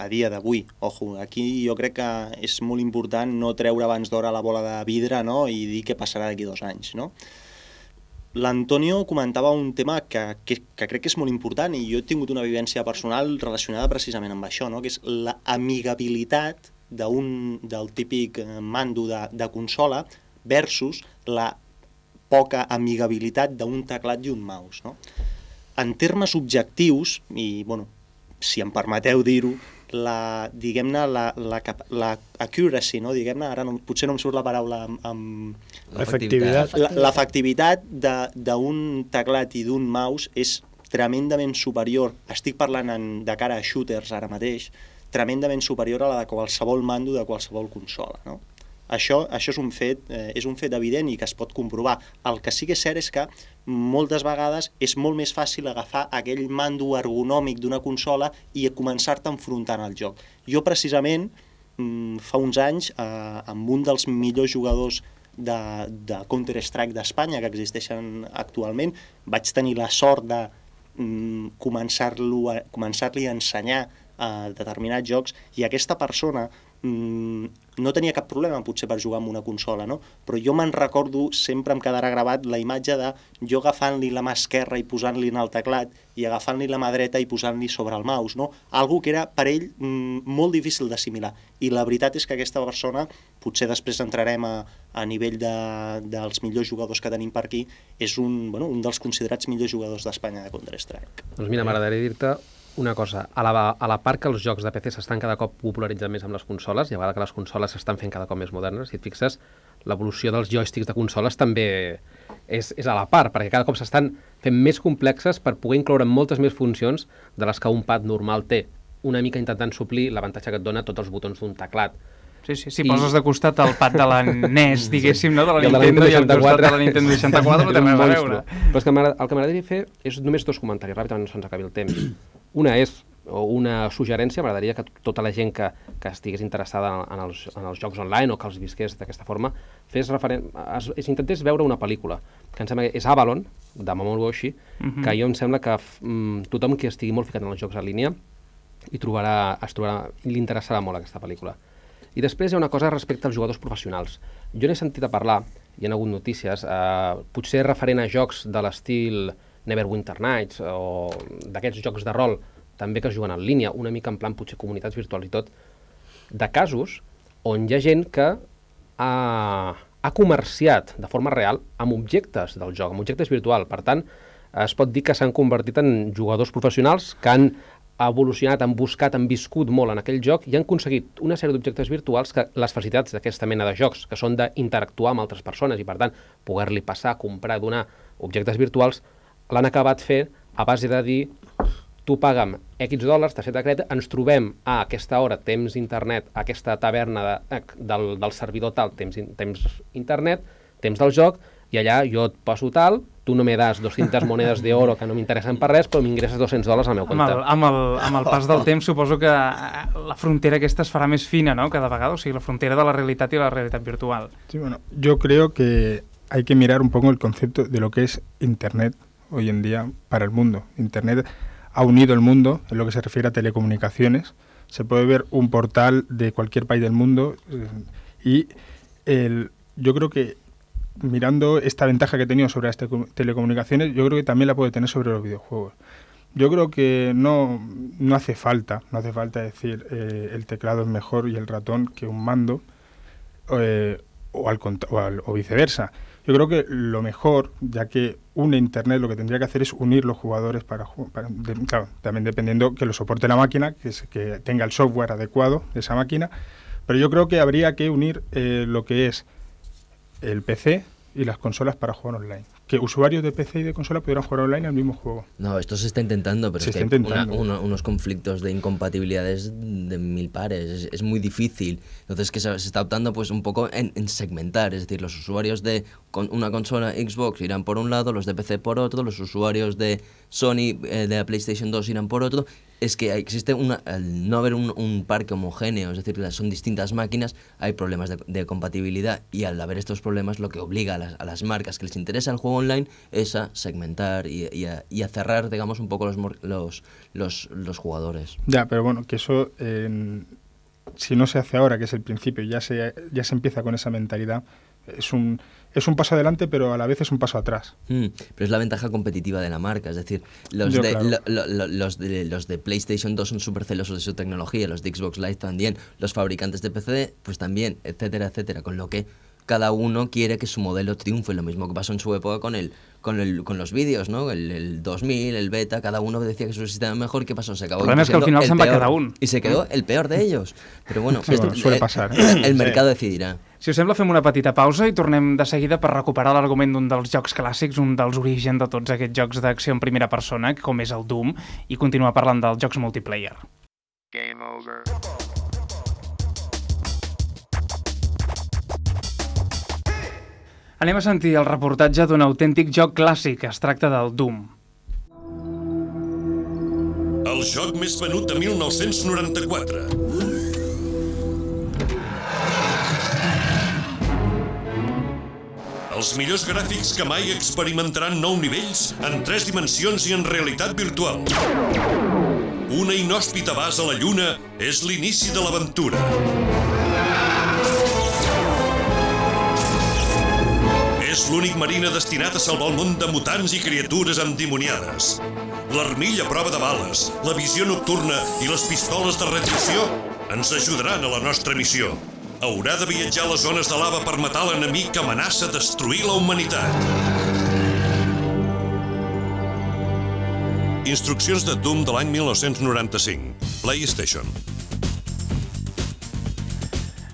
A dia d'avui, ojo, aquí jo crec que és molt important no treure abans d'hora la bola de vidre no? i dir què passarà d'aquí dos anys, no? L'Antonio comentava un tema que, que, que crec que és molt important i jo he tingut una vivència personal relacionada precisament amb això, no? que és la amigabilitat d'un, del típic mando de, de consola versus la poca amigabilitat d'un teclat i un mouse. No? En termes objectius, i bueno, si em permeteu dir-ho, la, diguem-ne, la, la, la accuracy, no? diguem-ne, ara no, potser no em surt la paraula amb, amb, Efectividad. la- l'efectivitat de- d'un teclat i d'un mouse és tremendament superior, estic parlant en, de cara a shooters ara mateix, tremendament superior a la de qualsevol mando de qualsevol consola. No? Això, això és, un fet, eh, és un fet evident i que es pot comprovar. El que sí que és cert és que moltes vegades és molt més fàcil agafar aquell mando ergonòmic d'una consola i començar-te a enfrontar al joc. Jo precisament mm, fa uns anys eh, amb un dels millors jugadors de, de Counter-Strike d'Espanya que existeixen actualment vaig tenir la sort de mm, començar-lo a- començar-li a ensenyar a determinats jocs i aquesta persona no tenia cap problema potser per jugar amb una consola, no? però jo me'n recordo, sempre em quedarà gravat la imatge de jo agafant-li la mà esquerra i posant-li en el teclat i agafant-li la mà dreta i posant-li sobre el mouse, no? Algo que era per ell mm, molt difícil d'assimilar. I la veritat és que aquesta persona, potser després entrarem a, a nivell de, dels millors jugadors que tenim per aquí, és un, bueno, un dels considerats millors jugadors d'Espanya de Counter-Strike. Doncs mira, m'agradaria dir-te una cosa. A la, a la part que els jocs de PC s'estan cada cop popularitzant més amb les consoles, i a vegades que les consoles s'estan fent cada cop més modernes, si et fixes, l'evolució dels joysticks de consoles també és, és a la part, perquè cada cop s'estan fent més complexes per poder incloure moltes més funcions de les que un pad normal té, una mica intentant suplir l'avantatge que et dona tots els botons d'un teclat. Sí, sí, si I- poses de costat el pad de la NES, diguéssim, no? de la Nintendo i el costat de la 64. Nintendo 64 no té res a veure. Però és que el que m'agradaria fer és només dos comentaris, ràpidament no se'ns acabi el temps. Una és o una suggerència, m'agradaria que tota la gent que, que estigués interessada en els, en els jocs online o que els visqués d'aquesta forma, fes referen... es, es intentés veure una pel·lícula, que em sembla que és Avalon, de Mamoru Oshii, Mhm. que jo em sembla que mm, tothom que estigui molt ficat en els jocs en línia i trobarà, es trobarà, li interessarà molt aquesta pel·lícula. I després hi ha una cosa respecte als jugadors professionals. Jo n'he sentit a parlar, hi ha hagut notícies, eh, potser referent a jocs de l'estil Neverwinter Nights o d'aquests jocs de rol també que es juguen en línia, una mica en plan potser comunitats virtuals i tot, de casos on hi ha gent que ha, ha comerciat de forma real amb objectes del joc, amb objectes virtuals. Per tant, es pot dir que s'han convertit en jugadors professionals que han ha evolucionat, han buscat, han viscut molt en aquell joc i han aconseguit una sèrie d'objectes virtuals que les facilitats d'aquesta mena de jocs, que són d'interactuar amb altres persones i, per tant, poder-li passar, comprar, donar objectes virtuals, l'han acabat fent a base de dir tu paga'm X dòlars, targeta de crèdit, ens trobem a aquesta hora, temps internet, a aquesta taverna de, eh, del, del servidor tal, temps, in- temps internet, temps del joc, i allà jo et poso tal, tu no me das 200 monedes d'oro que no m'interessen per res, però m'ingresses 200 dòlars al meu Amb compte. el, amb, el, amb el pas del temps suposo que eh, la frontera aquesta es farà més fina, no?, cada vegada, o sigui, la frontera de la realitat i la realitat virtual. Sí, bueno, yo creo que hay que mirar un poco el concepto de lo que es Internet hoy en día para el mundo. Internet ha unido el mundo en lo que se refiere a telecomunicaciones. Se puede ver un portal de cualquier país del mundo eh, y el, yo creo que mirando esta ventaja que ha tenido sobre las telecom- telecomunicaciones, yo creo que también la puede tener sobre los videojuegos. Yo creo que no, no hace falta, no hace falta decir eh, el teclado es mejor y el ratón que un mando, eh, o, al, o, al- o viceversa. Yo creo que lo mejor, ya que une Internet, lo que tendría que hacer es unir los jugadores para, para- claro, también dependiendo que lo soporte la máquina, que, que tenga el software adecuado de esa máquina, pero yo creo que habría que unir eh, lo que es el PC y las consolas para jugar online. Que usuarios de PC y de consola pudieran jugar online al mismo juego. No, esto se está intentando, pero Se es que está hay una- intentando. una- unos conflictos de incompatibilidades de mil pares. Es, es muy difícil. Entonces, que se, se está optando pues un poco en, en segmentar. Es decir, los usuarios de con una consola Xbox irán por un lado, los de PC por otro, los usuarios de Sony, eh, de la PlayStation 2 irán por otro. Es que existe una, al no haber un, un parque homogéneo, es decir, que son distintas máquinas, hay problemas de, de compatibilidad y al haber estos problemas lo que obliga a las, a las marcas que les interesa el juego online es a segmentar y, y a, y a cerrar, digamos, un poco los, los, los, los jugadores. Ya, pero bueno, que eso, eh, si no se hace ahora, que es el principio, ya se, ya se empieza con esa mentalidad, es un, es un paso adelante, pero a la vez es un paso atrás. Mm, pero es la ventaja competitiva de la marca, es decir, los, Yo, de, claro. lo- lo- lo- los, de, los de PlayStation 2 son súper celosos de su tecnología, los de Xbox Live también, los fabricantes de PC pues también, etcétera, etcétera, con lo que cada uno quiere que su modelo triunfe, lo mismo que pasó en su época con el con, el, con los vídeos, ¿no? El, el 2000, el beta, cada uno decía que su sistema era mejor, ¿qué pasó? Se acabó El problema es que al final se'n va peor, quedar un. Y se quedó el peor de ellos. Pero bueno, Sí, esto- bueno, suele eh, pasar, El, ¿eh? el Sí. mercado decidirá. Si us sembla, fem una petita pausa i tornem de seguida per recuperar l'argument d'un dels jocs clàssics, un dels orígens de tots aquests jocs d'acció en primera persona, com és el Doom, i continuar parlant dels jocs multiplayer. Game over. Anem a sentir el reportatge d'un autèntic joc clàssic, es tracta del Doom. El joc més venut de 1994. Els millors gràfics que mai experimentaran nou nivells en tres dimensions i en realitat virtual. Una inhòspita base a la Lluna és l'inici de l'aventura. És l'únic marina destinat a salvar el món de mutants i criatures endimoniades. L'armilla prova de bales, la visió nocturna i les pistoles de retrició ens ajudaran a la nostra missió. Haurà de viatjar a les zones de lava per matar l'enemic que amenaça destruir la humanitat. Instruccions de Doom de l'any 1995. PlayStation.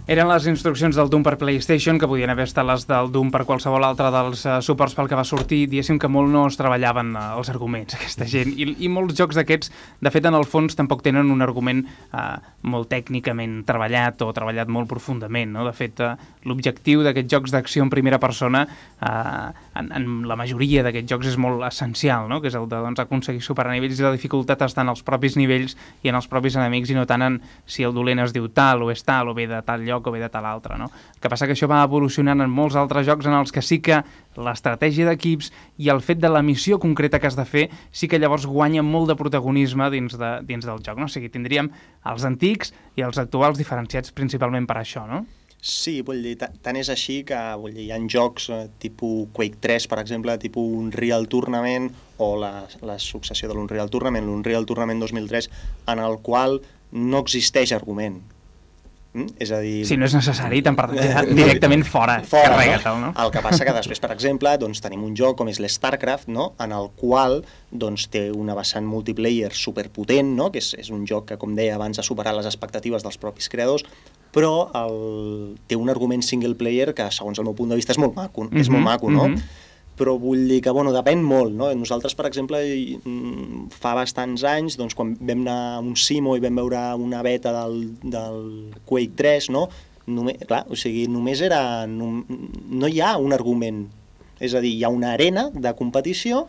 Eren les instruccions del Doom per PlayStation, que podien haver estat les del Doom per qualsevol altre dels uh, suports pel que va sortir. Diguéssim que molt no es treballaven uh, els arguments, aquesta gent. I, I molts jocs d'aquests, de fet, en el fons, tampoc tenen un argument uh, molt tècnicament treballat o treballat molt profundament. No? De fet, uh, l'objectiu d'aquests jocs d'acció en primera persona, uh, en, en la majoria d'aquests jocs, és molt essencial, no? que és el de doncs, aconseguir superar nivells i la dificultat està en els propis nivells i en els propis enemics i no tant en si el dolent es diu tal o és tal o ve de tal lloc o ve de tal altre. No? El que passa que això va evolucionant en molts altres jocs en els que sí que l'estratègia d'equips i el fet de la missió concreta que has de fer sí que llavors guanya molt de protagonisme dins, de, dins del joc. No? O sigui, tindríem els antics i els actuals diferenciats principalment per això, no? Sí, vull dir, ta- tant és així que vull dir, hi ha jocs eh, tipus Quake 3, per exemple, tipus Unreal Tournament o la, la successió de l'Unreal Tournament, l'Unreal Tournament 2003, en el qual no existeix argument. Mm? És a dir... Si no és necessari, te'n parles directament fora, fora carrega-te'l, no? El que passa que després, per exemple, doncs, tenim un joc com és l'StarCraft, no? en el qual doncs, té una vessant multiplayer superpotent, no? que és, és un joc que, com deia abans, ha superat les expectatives dels propis creadors, però el, té un argument single player que, segons el meu punt de vista, és molt maco, mm -hmm. és molt maco, no? mhm. Però vull dir que, bueno, depèn molt, no? Nosaltres, per exemple, mm, fa bastants anys, doncs, quan vam anar a un Simo i vam veure una beta del, del Quake 3, no? Només, clar, o sigui, només era... No, no hi ha un argument. És a dir, hi ha una arena de competició,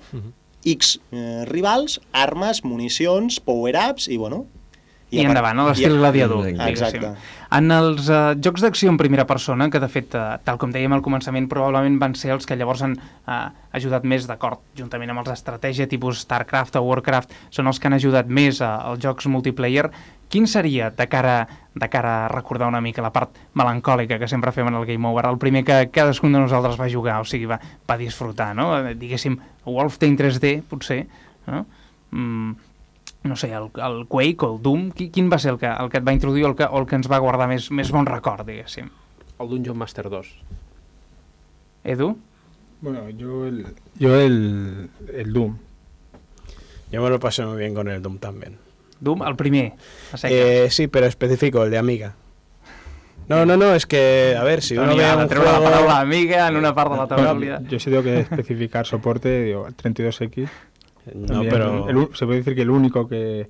X eh, rivals, armes, municions, power-ups, i, bueno... I, part- endavant, a l'estil i- gladiador. Exacte. En els uh, jocs d'acció en primera persona, que de fet, uh, tal com dèiem al començament, probablement van ser els que llavors han uh, ajudat més, d'acord, juntament amb els d'estratègia tipus StarCraft o Warcraft, són els que han ajudat més uh, als jocs multiplayer. Quin seria, de cara, de cara a recordar una mica la part melancòlica que sempre fem en el Game Over, el primer que cadascun de nosaltres va jugar, o sigui, va, va disfrutar, no? Eh, Diguéssim, Wolfenstein 3D, potser, no? Mm, no sé, el, el Quake o el Doom, qui, quin va ser el que, el que et va introduir o el que, o el que ens va guardar més, més bon record, diguéssim? El Dungeon Master 2. Edu? Bueno, yo el, yo el, el Doom. Yo me lo pasé muy bien con el Doom también. Doom, el primer. Eh, sí, pero específico, el de Amiga. No, no, no, es que, a ver, si uno Toni, ve un treure la juego... paraula amiga en una part de la taula. Yo sí tengo que especificar soporte, digo, el 32X. No, También, pero... el se puede decir que el único que,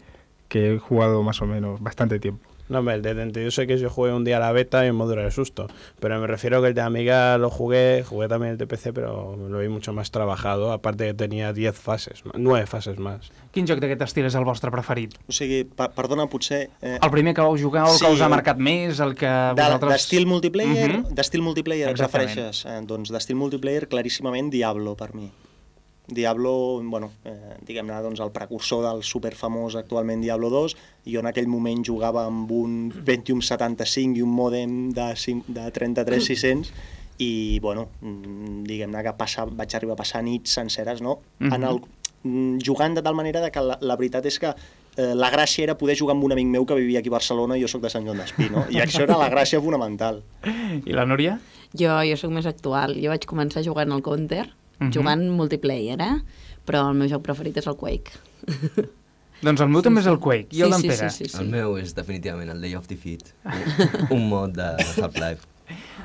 que he jugado más o menos bastante tiempo. No, hombre, el de 32 que yo jugué un día a la beta y me duró el susto. Pero me refiero que el de Amiga lo jugué, jugué también el de PC, pero lo vi mucho más trabajado. Aparte que tenía 10 fases, 9 fases más. Quin joc d'aquest estil és el vostre preferit? O sigui, per, perdona, potser... Eh, El primer que vau jugar o el Sí, que us ha marcat més, el que de- vosaltres... D'estil multiplayer, Mhm. d'estil multiplayer et refereixes? Eh, doncs d'estil multiplayer claríssimament Diablo per mi. Diablo, bueno, eh, diguem-ne, doncs el precursor del superfamós actualment Diablo 2, jo en aquell moment jugava amb un Pentium 75 i un mòdem de, 5, de 33600 i, bueno, mm, diguem-ne que passa, vaig arribar a passar nits senceres, no? Mhm. en el, mm, jugant de tal manera de que la, la veritat és que eh, la gràcia era poder jugar amb un amic meu que vivia aquí a Barcelona i jo sóc de Sant Joan d'Espí, no? I això era la gràcia fonamental. I la Núria? Jo, jo sóc més actual. Jo vaig començar jugant al Counter, Mhm. jugant multiplayer, eh? Però el meu joc preferit és el Quake. Doncs el meu també és el Quake. I el d'en sí, Pere? sí, sí, sí. El meu és definitivament el Day of Defeat, un, un mod de Half-Life.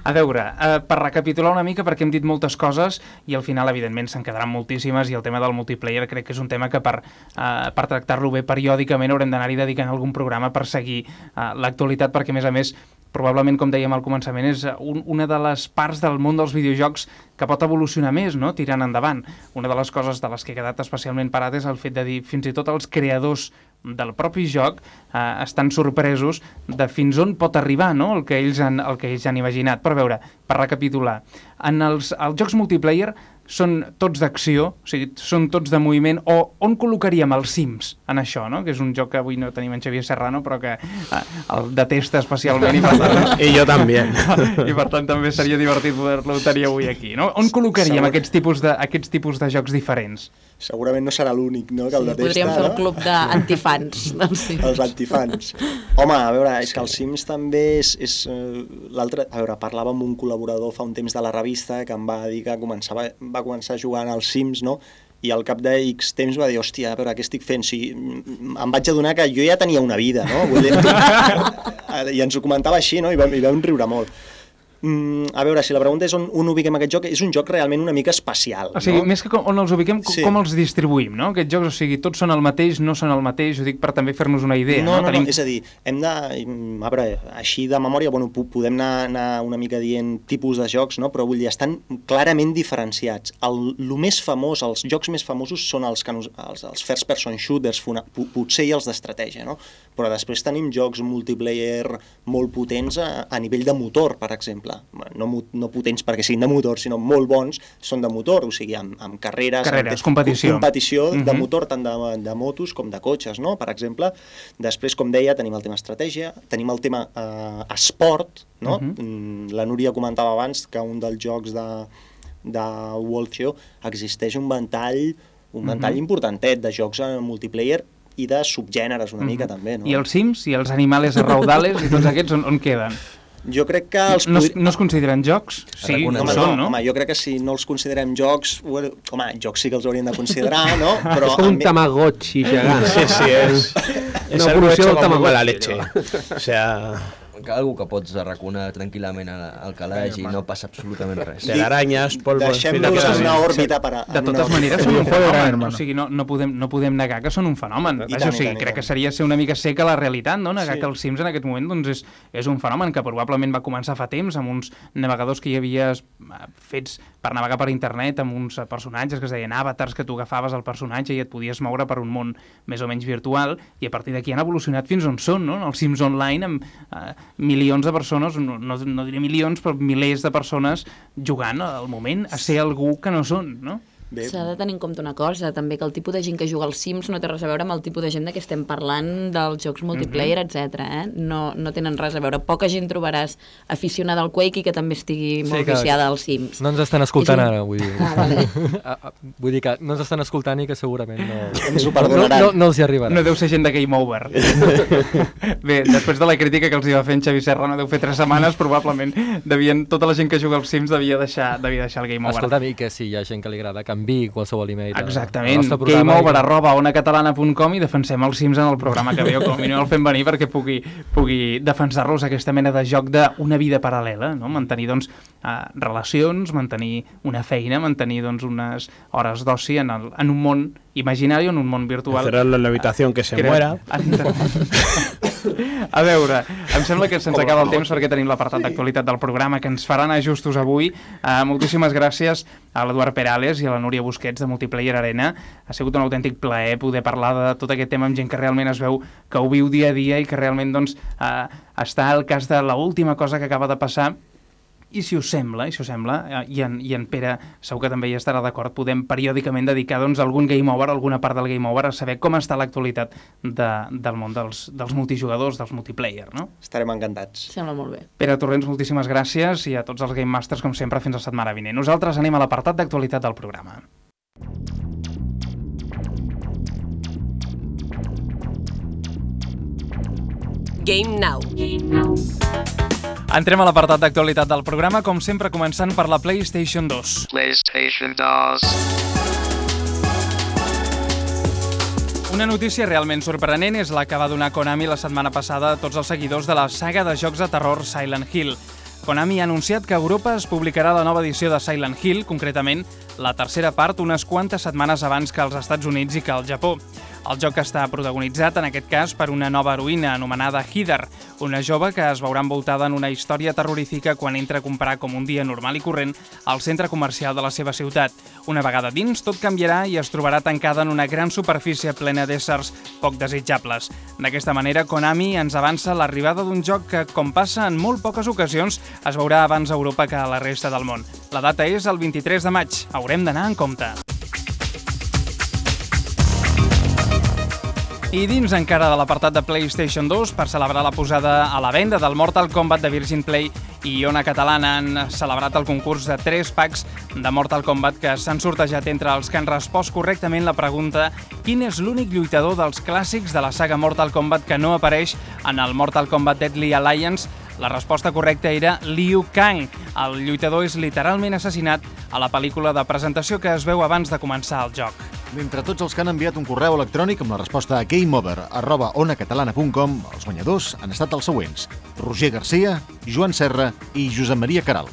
A veure, eh, per recapitular una mica, perquè hem dit moltes coses i al final, evidentment, se'n quedaran moltíssimes i el tema del multiplayer crec que és un tema que per, eh, per tractar-lo bé periòdicament haurem d'anar-hi dedicant algun programa per seguir eh, l'actualitat, perquè, a més a més, probablement, com dèiem al començament, és un, una de les parts del món dels videojocs que pot evolucionar més, no?, tirant endavant. Una de les coses de les que he quedat especialment parat és el fet de dir fins i tot els creadors del propi joc eh, estan sorpresos de fins on pot arribar no? el, que ells han, el que ells han imaginat. Però a veure, per recapitular, en els, els jocs multiplayer són tots d'acció, o sigui, són tots de moviment, o on col·locaríem els Sims en això, no? que és un joc que avui no tenim en Xavier Serrano, però que eh, el detesta especialment. I per tant, I jo també. I per tant també seria divertit poder-lo tenir avui aquí. No? On col·locaríem Segur. aquests tipus, de, aquests tipus de jocs diferents? Segurament no serà l'únic no, que el Sí, detesta, podríem fer no? el club d'antifans dels Sims. els antifans. Home, a veure, és que els Sims també és... és eh, l'altre... A veure, parlava amb un col·laborador fa un temps de la revista que em va dir que començava, va començar jugant als Sims, no? i al cap de X temps va dir, hòstia, però què estic fent? M- em vaig adonar que jo ja tenia una vida, no? Vull dir, I ens ho comentava així, no? I vam, i vam riure molt. Mm, a veure, si la pregunta és on, on ubiquem aquest joc, és un joc realment una mica especial. O sigui, no? més que com, on els ubiquem, Sí. sí. com els distribuïm, no? Aquests jocs, o sigui, tots són el mateix, no són el mateix, ho dic per també fer-nos una idea, no, no? no, no, és a dir, hem de, a veure, així de memòria, bueno, po- podem anar, anar una mica dient tipus de jocs, no? però vull dir, estan clarament diferenciats. El, el més famós, els jocs més famosos són els, que, nos- els, els first person shooters, po- potser i els d'estratègia, no? però després tenim jocs multiplayer molt potents a, a nivell de motor, per exemple. No, mo- no potents perquè siguin de motor, sinó molt bons, són de motor, o sigui, amb, amb carreres... Carreres, amb, competició. competició de Mhm. motor, tant de, de motos com de cotxes, no? per exemple. Després, com deia, tenim el tema estratègia, tenim el tema eh, esport, no? Mhm. Mm, La Núria comentava abans que un dels jocs de, de Wolfio existeix un ventall un ventall Mhm. importantet de jocs en multiplayer i de subgèneres una mica també, no? I els Sims i els animales raudales i tots aquests on, on queden? Jo crec que els... No, es- no es consideren jocs? Sí, home, no són, no? Home, jo crec que si no els considerem jocs, bueno, home, jocs sí que els hauríem de considerar, no? Però és un mi- tamagotchi gegant. Sí, sí, és... Una algo evolució hecho del con muy tamagotchi. mala leche. O sea... Algo que pots arraconar tranquil·lament al, al calaix i no passa absolutament res. Telarañas, polvo... Deixem-los en una òrbita per a... De totes maneres són un fenomen, hermano. o sigui, no, no, podem, no podem negar que són un fenomen. I tant, o i sigui, crec que seria ser una mica seca la realitat, no? Negar Sí. que els Sims en aquest moment doncs, és, és un fenomen que probablement va començar fa temps amb uns navegadors que hi havia eh, fets per navegar per internet amb uns personatges que es deien avatars que tu agafaves el personatge i et podies moure per un món més o menys virtual i a partir d'aquí han evolucionat fins on són, no? Els Sims Online amb eh, milions de persones, no, no, no diré milions, però milers de persones jugant al moment a ser algú que no són, no? S'ha de tenir en compte una cosa, també que el tipus de gent que juga als Sims no té res a veure amb el tipus de gent de què estem parlant dels jocs multiplayer, mm -hmm. etc. Eh? No, no tenen res a veure. Poca gent trobaràs aficionada al Quake i que també estigui molt que- viciada als Sims. No ens estan escoltant un- ara, vull dir. Ah, vale. Ah, ah, vull dir que no ens estan escoltant i que segurament no... Ens ho no, perdonaran. no, no els hi arribarà. No deu ser gent de Game Over. Bé, després de la crítica que els hi va fer en Xavi Serra, no deu fer tres setmanes, probablement devien, tota la gent que juga als Sims devia deixar, devia deixar el Game Over. Escolta'm, i que si hi ha gent que li agrada, enviï qualsevol email. a- Exactament, al nostre programa gameover i- arroba onacatalana.com i defensem els Sims en el programa que veieu, com a mínim el fem venir perquè pugui, pugui defensar-los aquesta mena de joc d'una vida paral·lela, no? mantenir doncs, eh, relacions, mantenir una feina, mantenir doncs, unes hores d'oci en, el, en un món imaginari, en un món virtual. Encerrarlo en la habitación que se Crea- muera. A veure, em sembla que se'ns acaba el temps perquè tenim l'apartat d'actualitat del programa que ens faran ajustos avui. Uh, moltíssimes gràcies a l'Eduard Perales i a la Núria Busquets de Multiplayer Arena. Ha sigut un autèntic plaer poder parlar de tot aquest tema amb gent que realment es veu que ho viu dia a dia i que realment doncs, uh, està al cas de l'última cosa que acaba de passar i si us sembla, i si us sembla, eh, i en, i en Pere segur que també hi estarà d'acord, podem periòdicament dedicar doncs, algun game over, alguna part del game over, a saber com està l'actualitat de, del món dels, dels multijugadors, dels multiplayer, no? Estarem encantats. Sembla molt bé. Pere Torrents, moltíssimes gràcies i a tots els Game Masters, com sempre, fins la setmana vinent. Nosaltres anem a l'apartat d'actualitat del programa. Game Now. Entrem a l'apartat d'actualitat del programa, com sempre començant per la PlayStation 2. PlayStation 2. Una notícia realment sorprenent és la que va donar Konami la setmana passada a tots els seguidors de la saga de jocs de terror Silent Hill. Konami ha anunciat que a Europa es publicarà la nova edició de Silent Hill, concretament la tercera part, unes quantes setmanes abans que als Estats Units i que al Japó. El joc està protagonitzat, en aquest cas, per una nova heroïna anomenada Heather, una jove que es veurà envoltada en una història terrorífica quan entra a comprar com un dia normal i corrent al centre comercial de la seva ciutat. Una vegada dins, tot canviarà i es trobarà tancada en una gran superfície plena d'éssers poc desitjables. D'aquesta manera, Konami ens avança l'arribada d'un joc que, com passa en molt poques ocasions, es veurà abans a Europa que a la resta del món. La data és el 23 de maig. Haurem d'anar en compte. I dins encara de l'apartat de PlayStation 2, per celebrar la posada a la venda del Mortal Kombat de Virgin Play i Ona Catalana han celebrat el concurs de 3 packs de Mortal Kombat que s'han sortejat entre els que han respost correctament la pregunta quin és l'únic lluitador dels clàssics de la saga Mortal Kombat que no apareix en el Mortal Kombat Deadly Alliance la resposta correcta era Liu Kang. El lluitador és literalment assassinat a la pel·lícula de presentació que es veu abans de començar el joc. D'entre tots els que han enviat un correu electrònic amb la resposta a gameover arroba onacatalana.com, els guanyadors han estat els següents. Roger Garcia, Joan Serra i Josep Maria Caral.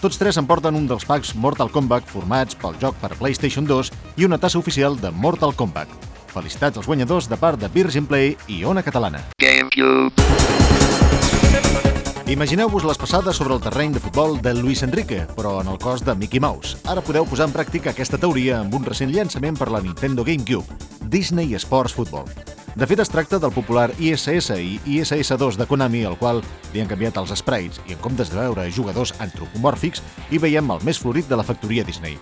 Tots tres emporten un dels packs Mortal Kombat formats pel joc per PlayStation 2 i una tassa oficial de Mortal Kombat. Felicitats als guanyadors de part de Virgin Play i Ona Catalana. GameCube. Imagineu-vos les passades sobre el terreny de futbol de Luis Enrique, però en el cos de Mickey Mouse. Ara podeu posar en pràctica aquesta teoria amb un recent llançament per la Nintendo GameCube, Disney Sports Football. De fet, es tracta del popular ISS i ISS2 de Konami, al qual li han canviat els sprites i en comptes de veure jugadors antropomòrfics, hi veiem el més florit de la factoria Disney.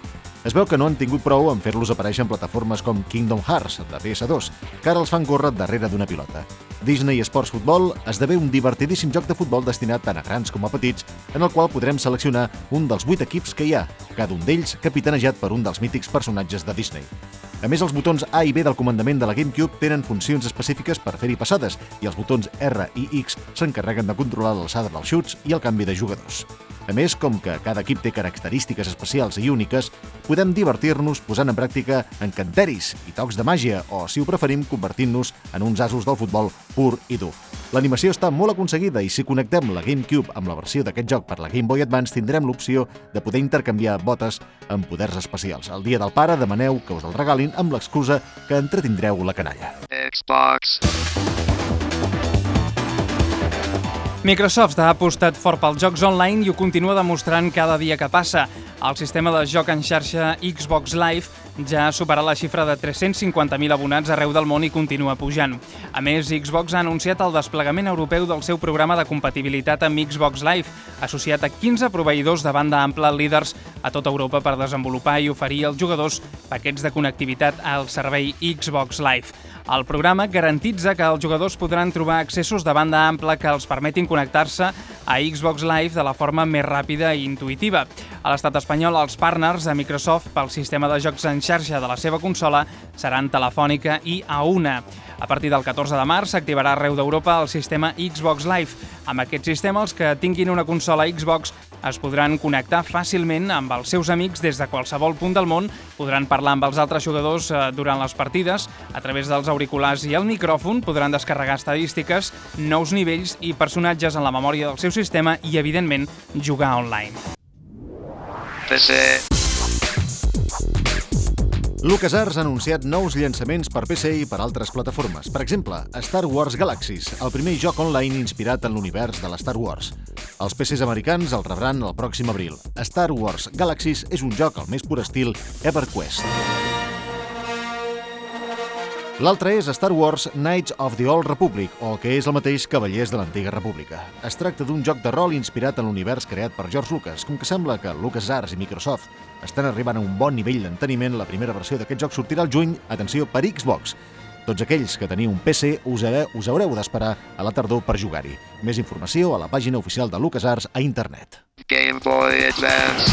Es veu que no han tingut prou en fer-los aparèixer en plataformes com Kingdom Hearts, de PS2, que ara els fan córrer darrere d'una pilota. Disney Sports Football esdevé un divertidíssim joc de futbol destinat tant a grans com a petits, en el qual podrem seleccionar un dels vuit equips que hi ha, cada un d'ells capitanejat per un dels mítics personatges de Disney. A més, els botons A i B del comandament de la GameCube tenen funcions específiques per fer-hi passades i els botons R i X s'encarreguen de controlar l'alçada dels xuts i el canvi de jugadors. A més, com que cada equip té característiques especials i úniques, podem divertir-nos posant en pràctica encanteris i tocs de màgia o, si ho preferim, convertint-nos en uns asos del futbol pur i dur. L'animació està molt aconseguida i si connectem la GameCube amb la versió d'aquest joc per la Game Boy Advance tindrem l'opció de poder intercanviar botes amb poders especials. El dia del pare demaneu que us el regalin amb l'excusa que entretindreu la canalla. Xbox. Microsoft ha apostat fort pels jocs online i ho continua demostrant cada dia que passa. El sistema de joc en xarxa Xbox Live ja ha superat la xifra de 350.000 abonats arreu del món i continua pujant. A més, Xbox ha anunciat el desplegament europeu del seu programa de compatibilitat amb Xbox Live, associat a 15 proveïdors de banda ampla líders a tota Europa per desenvolupar i oferir als jugadors paquets de connectivitat al servei Xbox Live. El programa garantitza que els jugadors podran trobar accessos de banda ampla que els permetin connectar-se a Xbox Live de la forma més ràpida i intuïtiva. A l'estat espanyol, els partners de Microsoft pel sistema de jocs en xarxa de la seva consola seran Telefònica i A1. A partir del 14 de març s'activarà arreu d'Europa el sistema Xbox Live. Amb aquest sistema, els que tinguin una consola Xbox es podran connectar fàcilment amb els seus amics des de qualsevol punt del món, podran parlar amb els altres jugadors eh, durant les partides, a través dels auriculars i el micròfon podran descarregar estadístiques, nous nivells i personatges en la memòria del seu sistema i, evidentment, jugar online. PC. LucasArts ha anunciat nous llançaments per PC i per altres plataformes. Per exemple, Star Wars Galaxies, el primer joc online inspirat en l'univers de la Star Wars. Els PCs americans el rebran el pròxim abril. Star Wars Galaxies és un joc al més pur estil EverQuest. L'altre és Star Wars Knights of the Old Republic, o que és el mateix Cavallers de l'Antiga República. Es tracta d'un joc de rol inspirat en l'univers creat per George Lucas. Com que sembla que LucasArts i Microsoft estan arribant a un bon nivell d'enteniment, la primera versió d'aquest joc sortirà al juny, atenció, per Xbox. Tots aquells que teniu un PC us, haureu, us haureu d'esperar a la tardor per jugar-hi. Més informació a la pàgina oficial de LucasArts a internet. Game Boy Advance.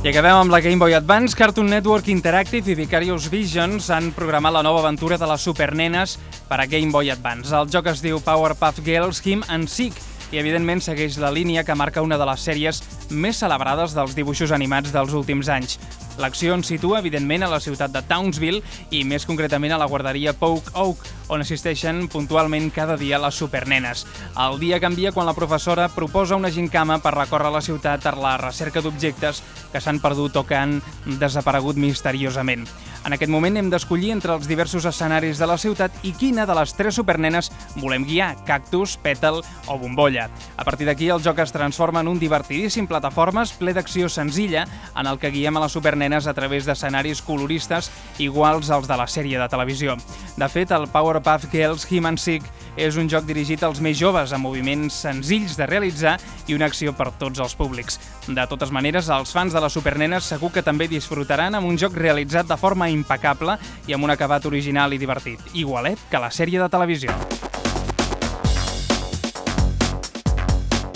I acabem amb la Game Boy Advance. Cartoon Network Interactive i Vicarious Visions han programat la nova aventura de les supernenes per a Game Boy Advance. El joc es diu Powerpuff Girls Him and Seek i evidentment segueix la línia que marca una de les sèries més celebrades dels dibuixos animats dels últims anys. L'acció ens situa, evidentment, a la ciutat de Townsville i més concretament a la guarderia Poke Oak, on assisteixen puntualment cada dia les supernenes. El dia canvia quan la professora proposa una gincama per recórrer la ciutat per la recerca d'objectes que s'han perdut o que han desaparegut misteriosament. En aquest moment hem d'escollir entre els diversos escenaris de la ciutat i quina de les tres supernenes volem guiar, cactus, pètal o bombolla. A partir d'aquí el joc es transforma en un divertidíssim plataformes ple d'acció senzilla en el que guiem a les supernenes a través d'escenaris coloristes iguals als de la sèrie de televisió. De fet, el Powerpuff Girls Him and Seek és un joc dirigit als més joves, amb moviments senzills de realitzar i una acció per tots els públics. De totes maneres, els fans de les supernenes segur que també disfrutaran amb un joc realitzat de forma impecable i amb un acabat original i divertit, igualet que la sèrie de televisió.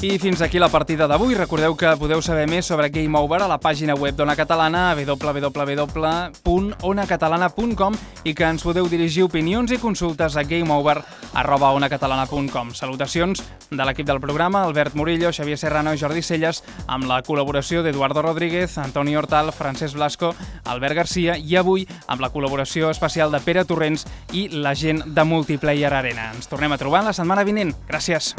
I fins aquí la partida d'avui. Recordeu que podeu saber més sobre Game Over a la pàgina web d'Ona Catalana www.onacatalana.com i que ens podeu dirigir opinions i consultes a gameover.onacatalana.com. Salutacions de l'equip del programa, Albert Murillo, Xavier Serrano i Jordi Celles, amb la col·laboració d'Eduardo Rodríguez, Antoni Hortal, Francesc Blasco, Albert Garcia i avui amb la col·laboració especial de Pere Torrents i la gent de Multiplayer Arena. Ens tornem a trobar la setmana vinent. Gràcies.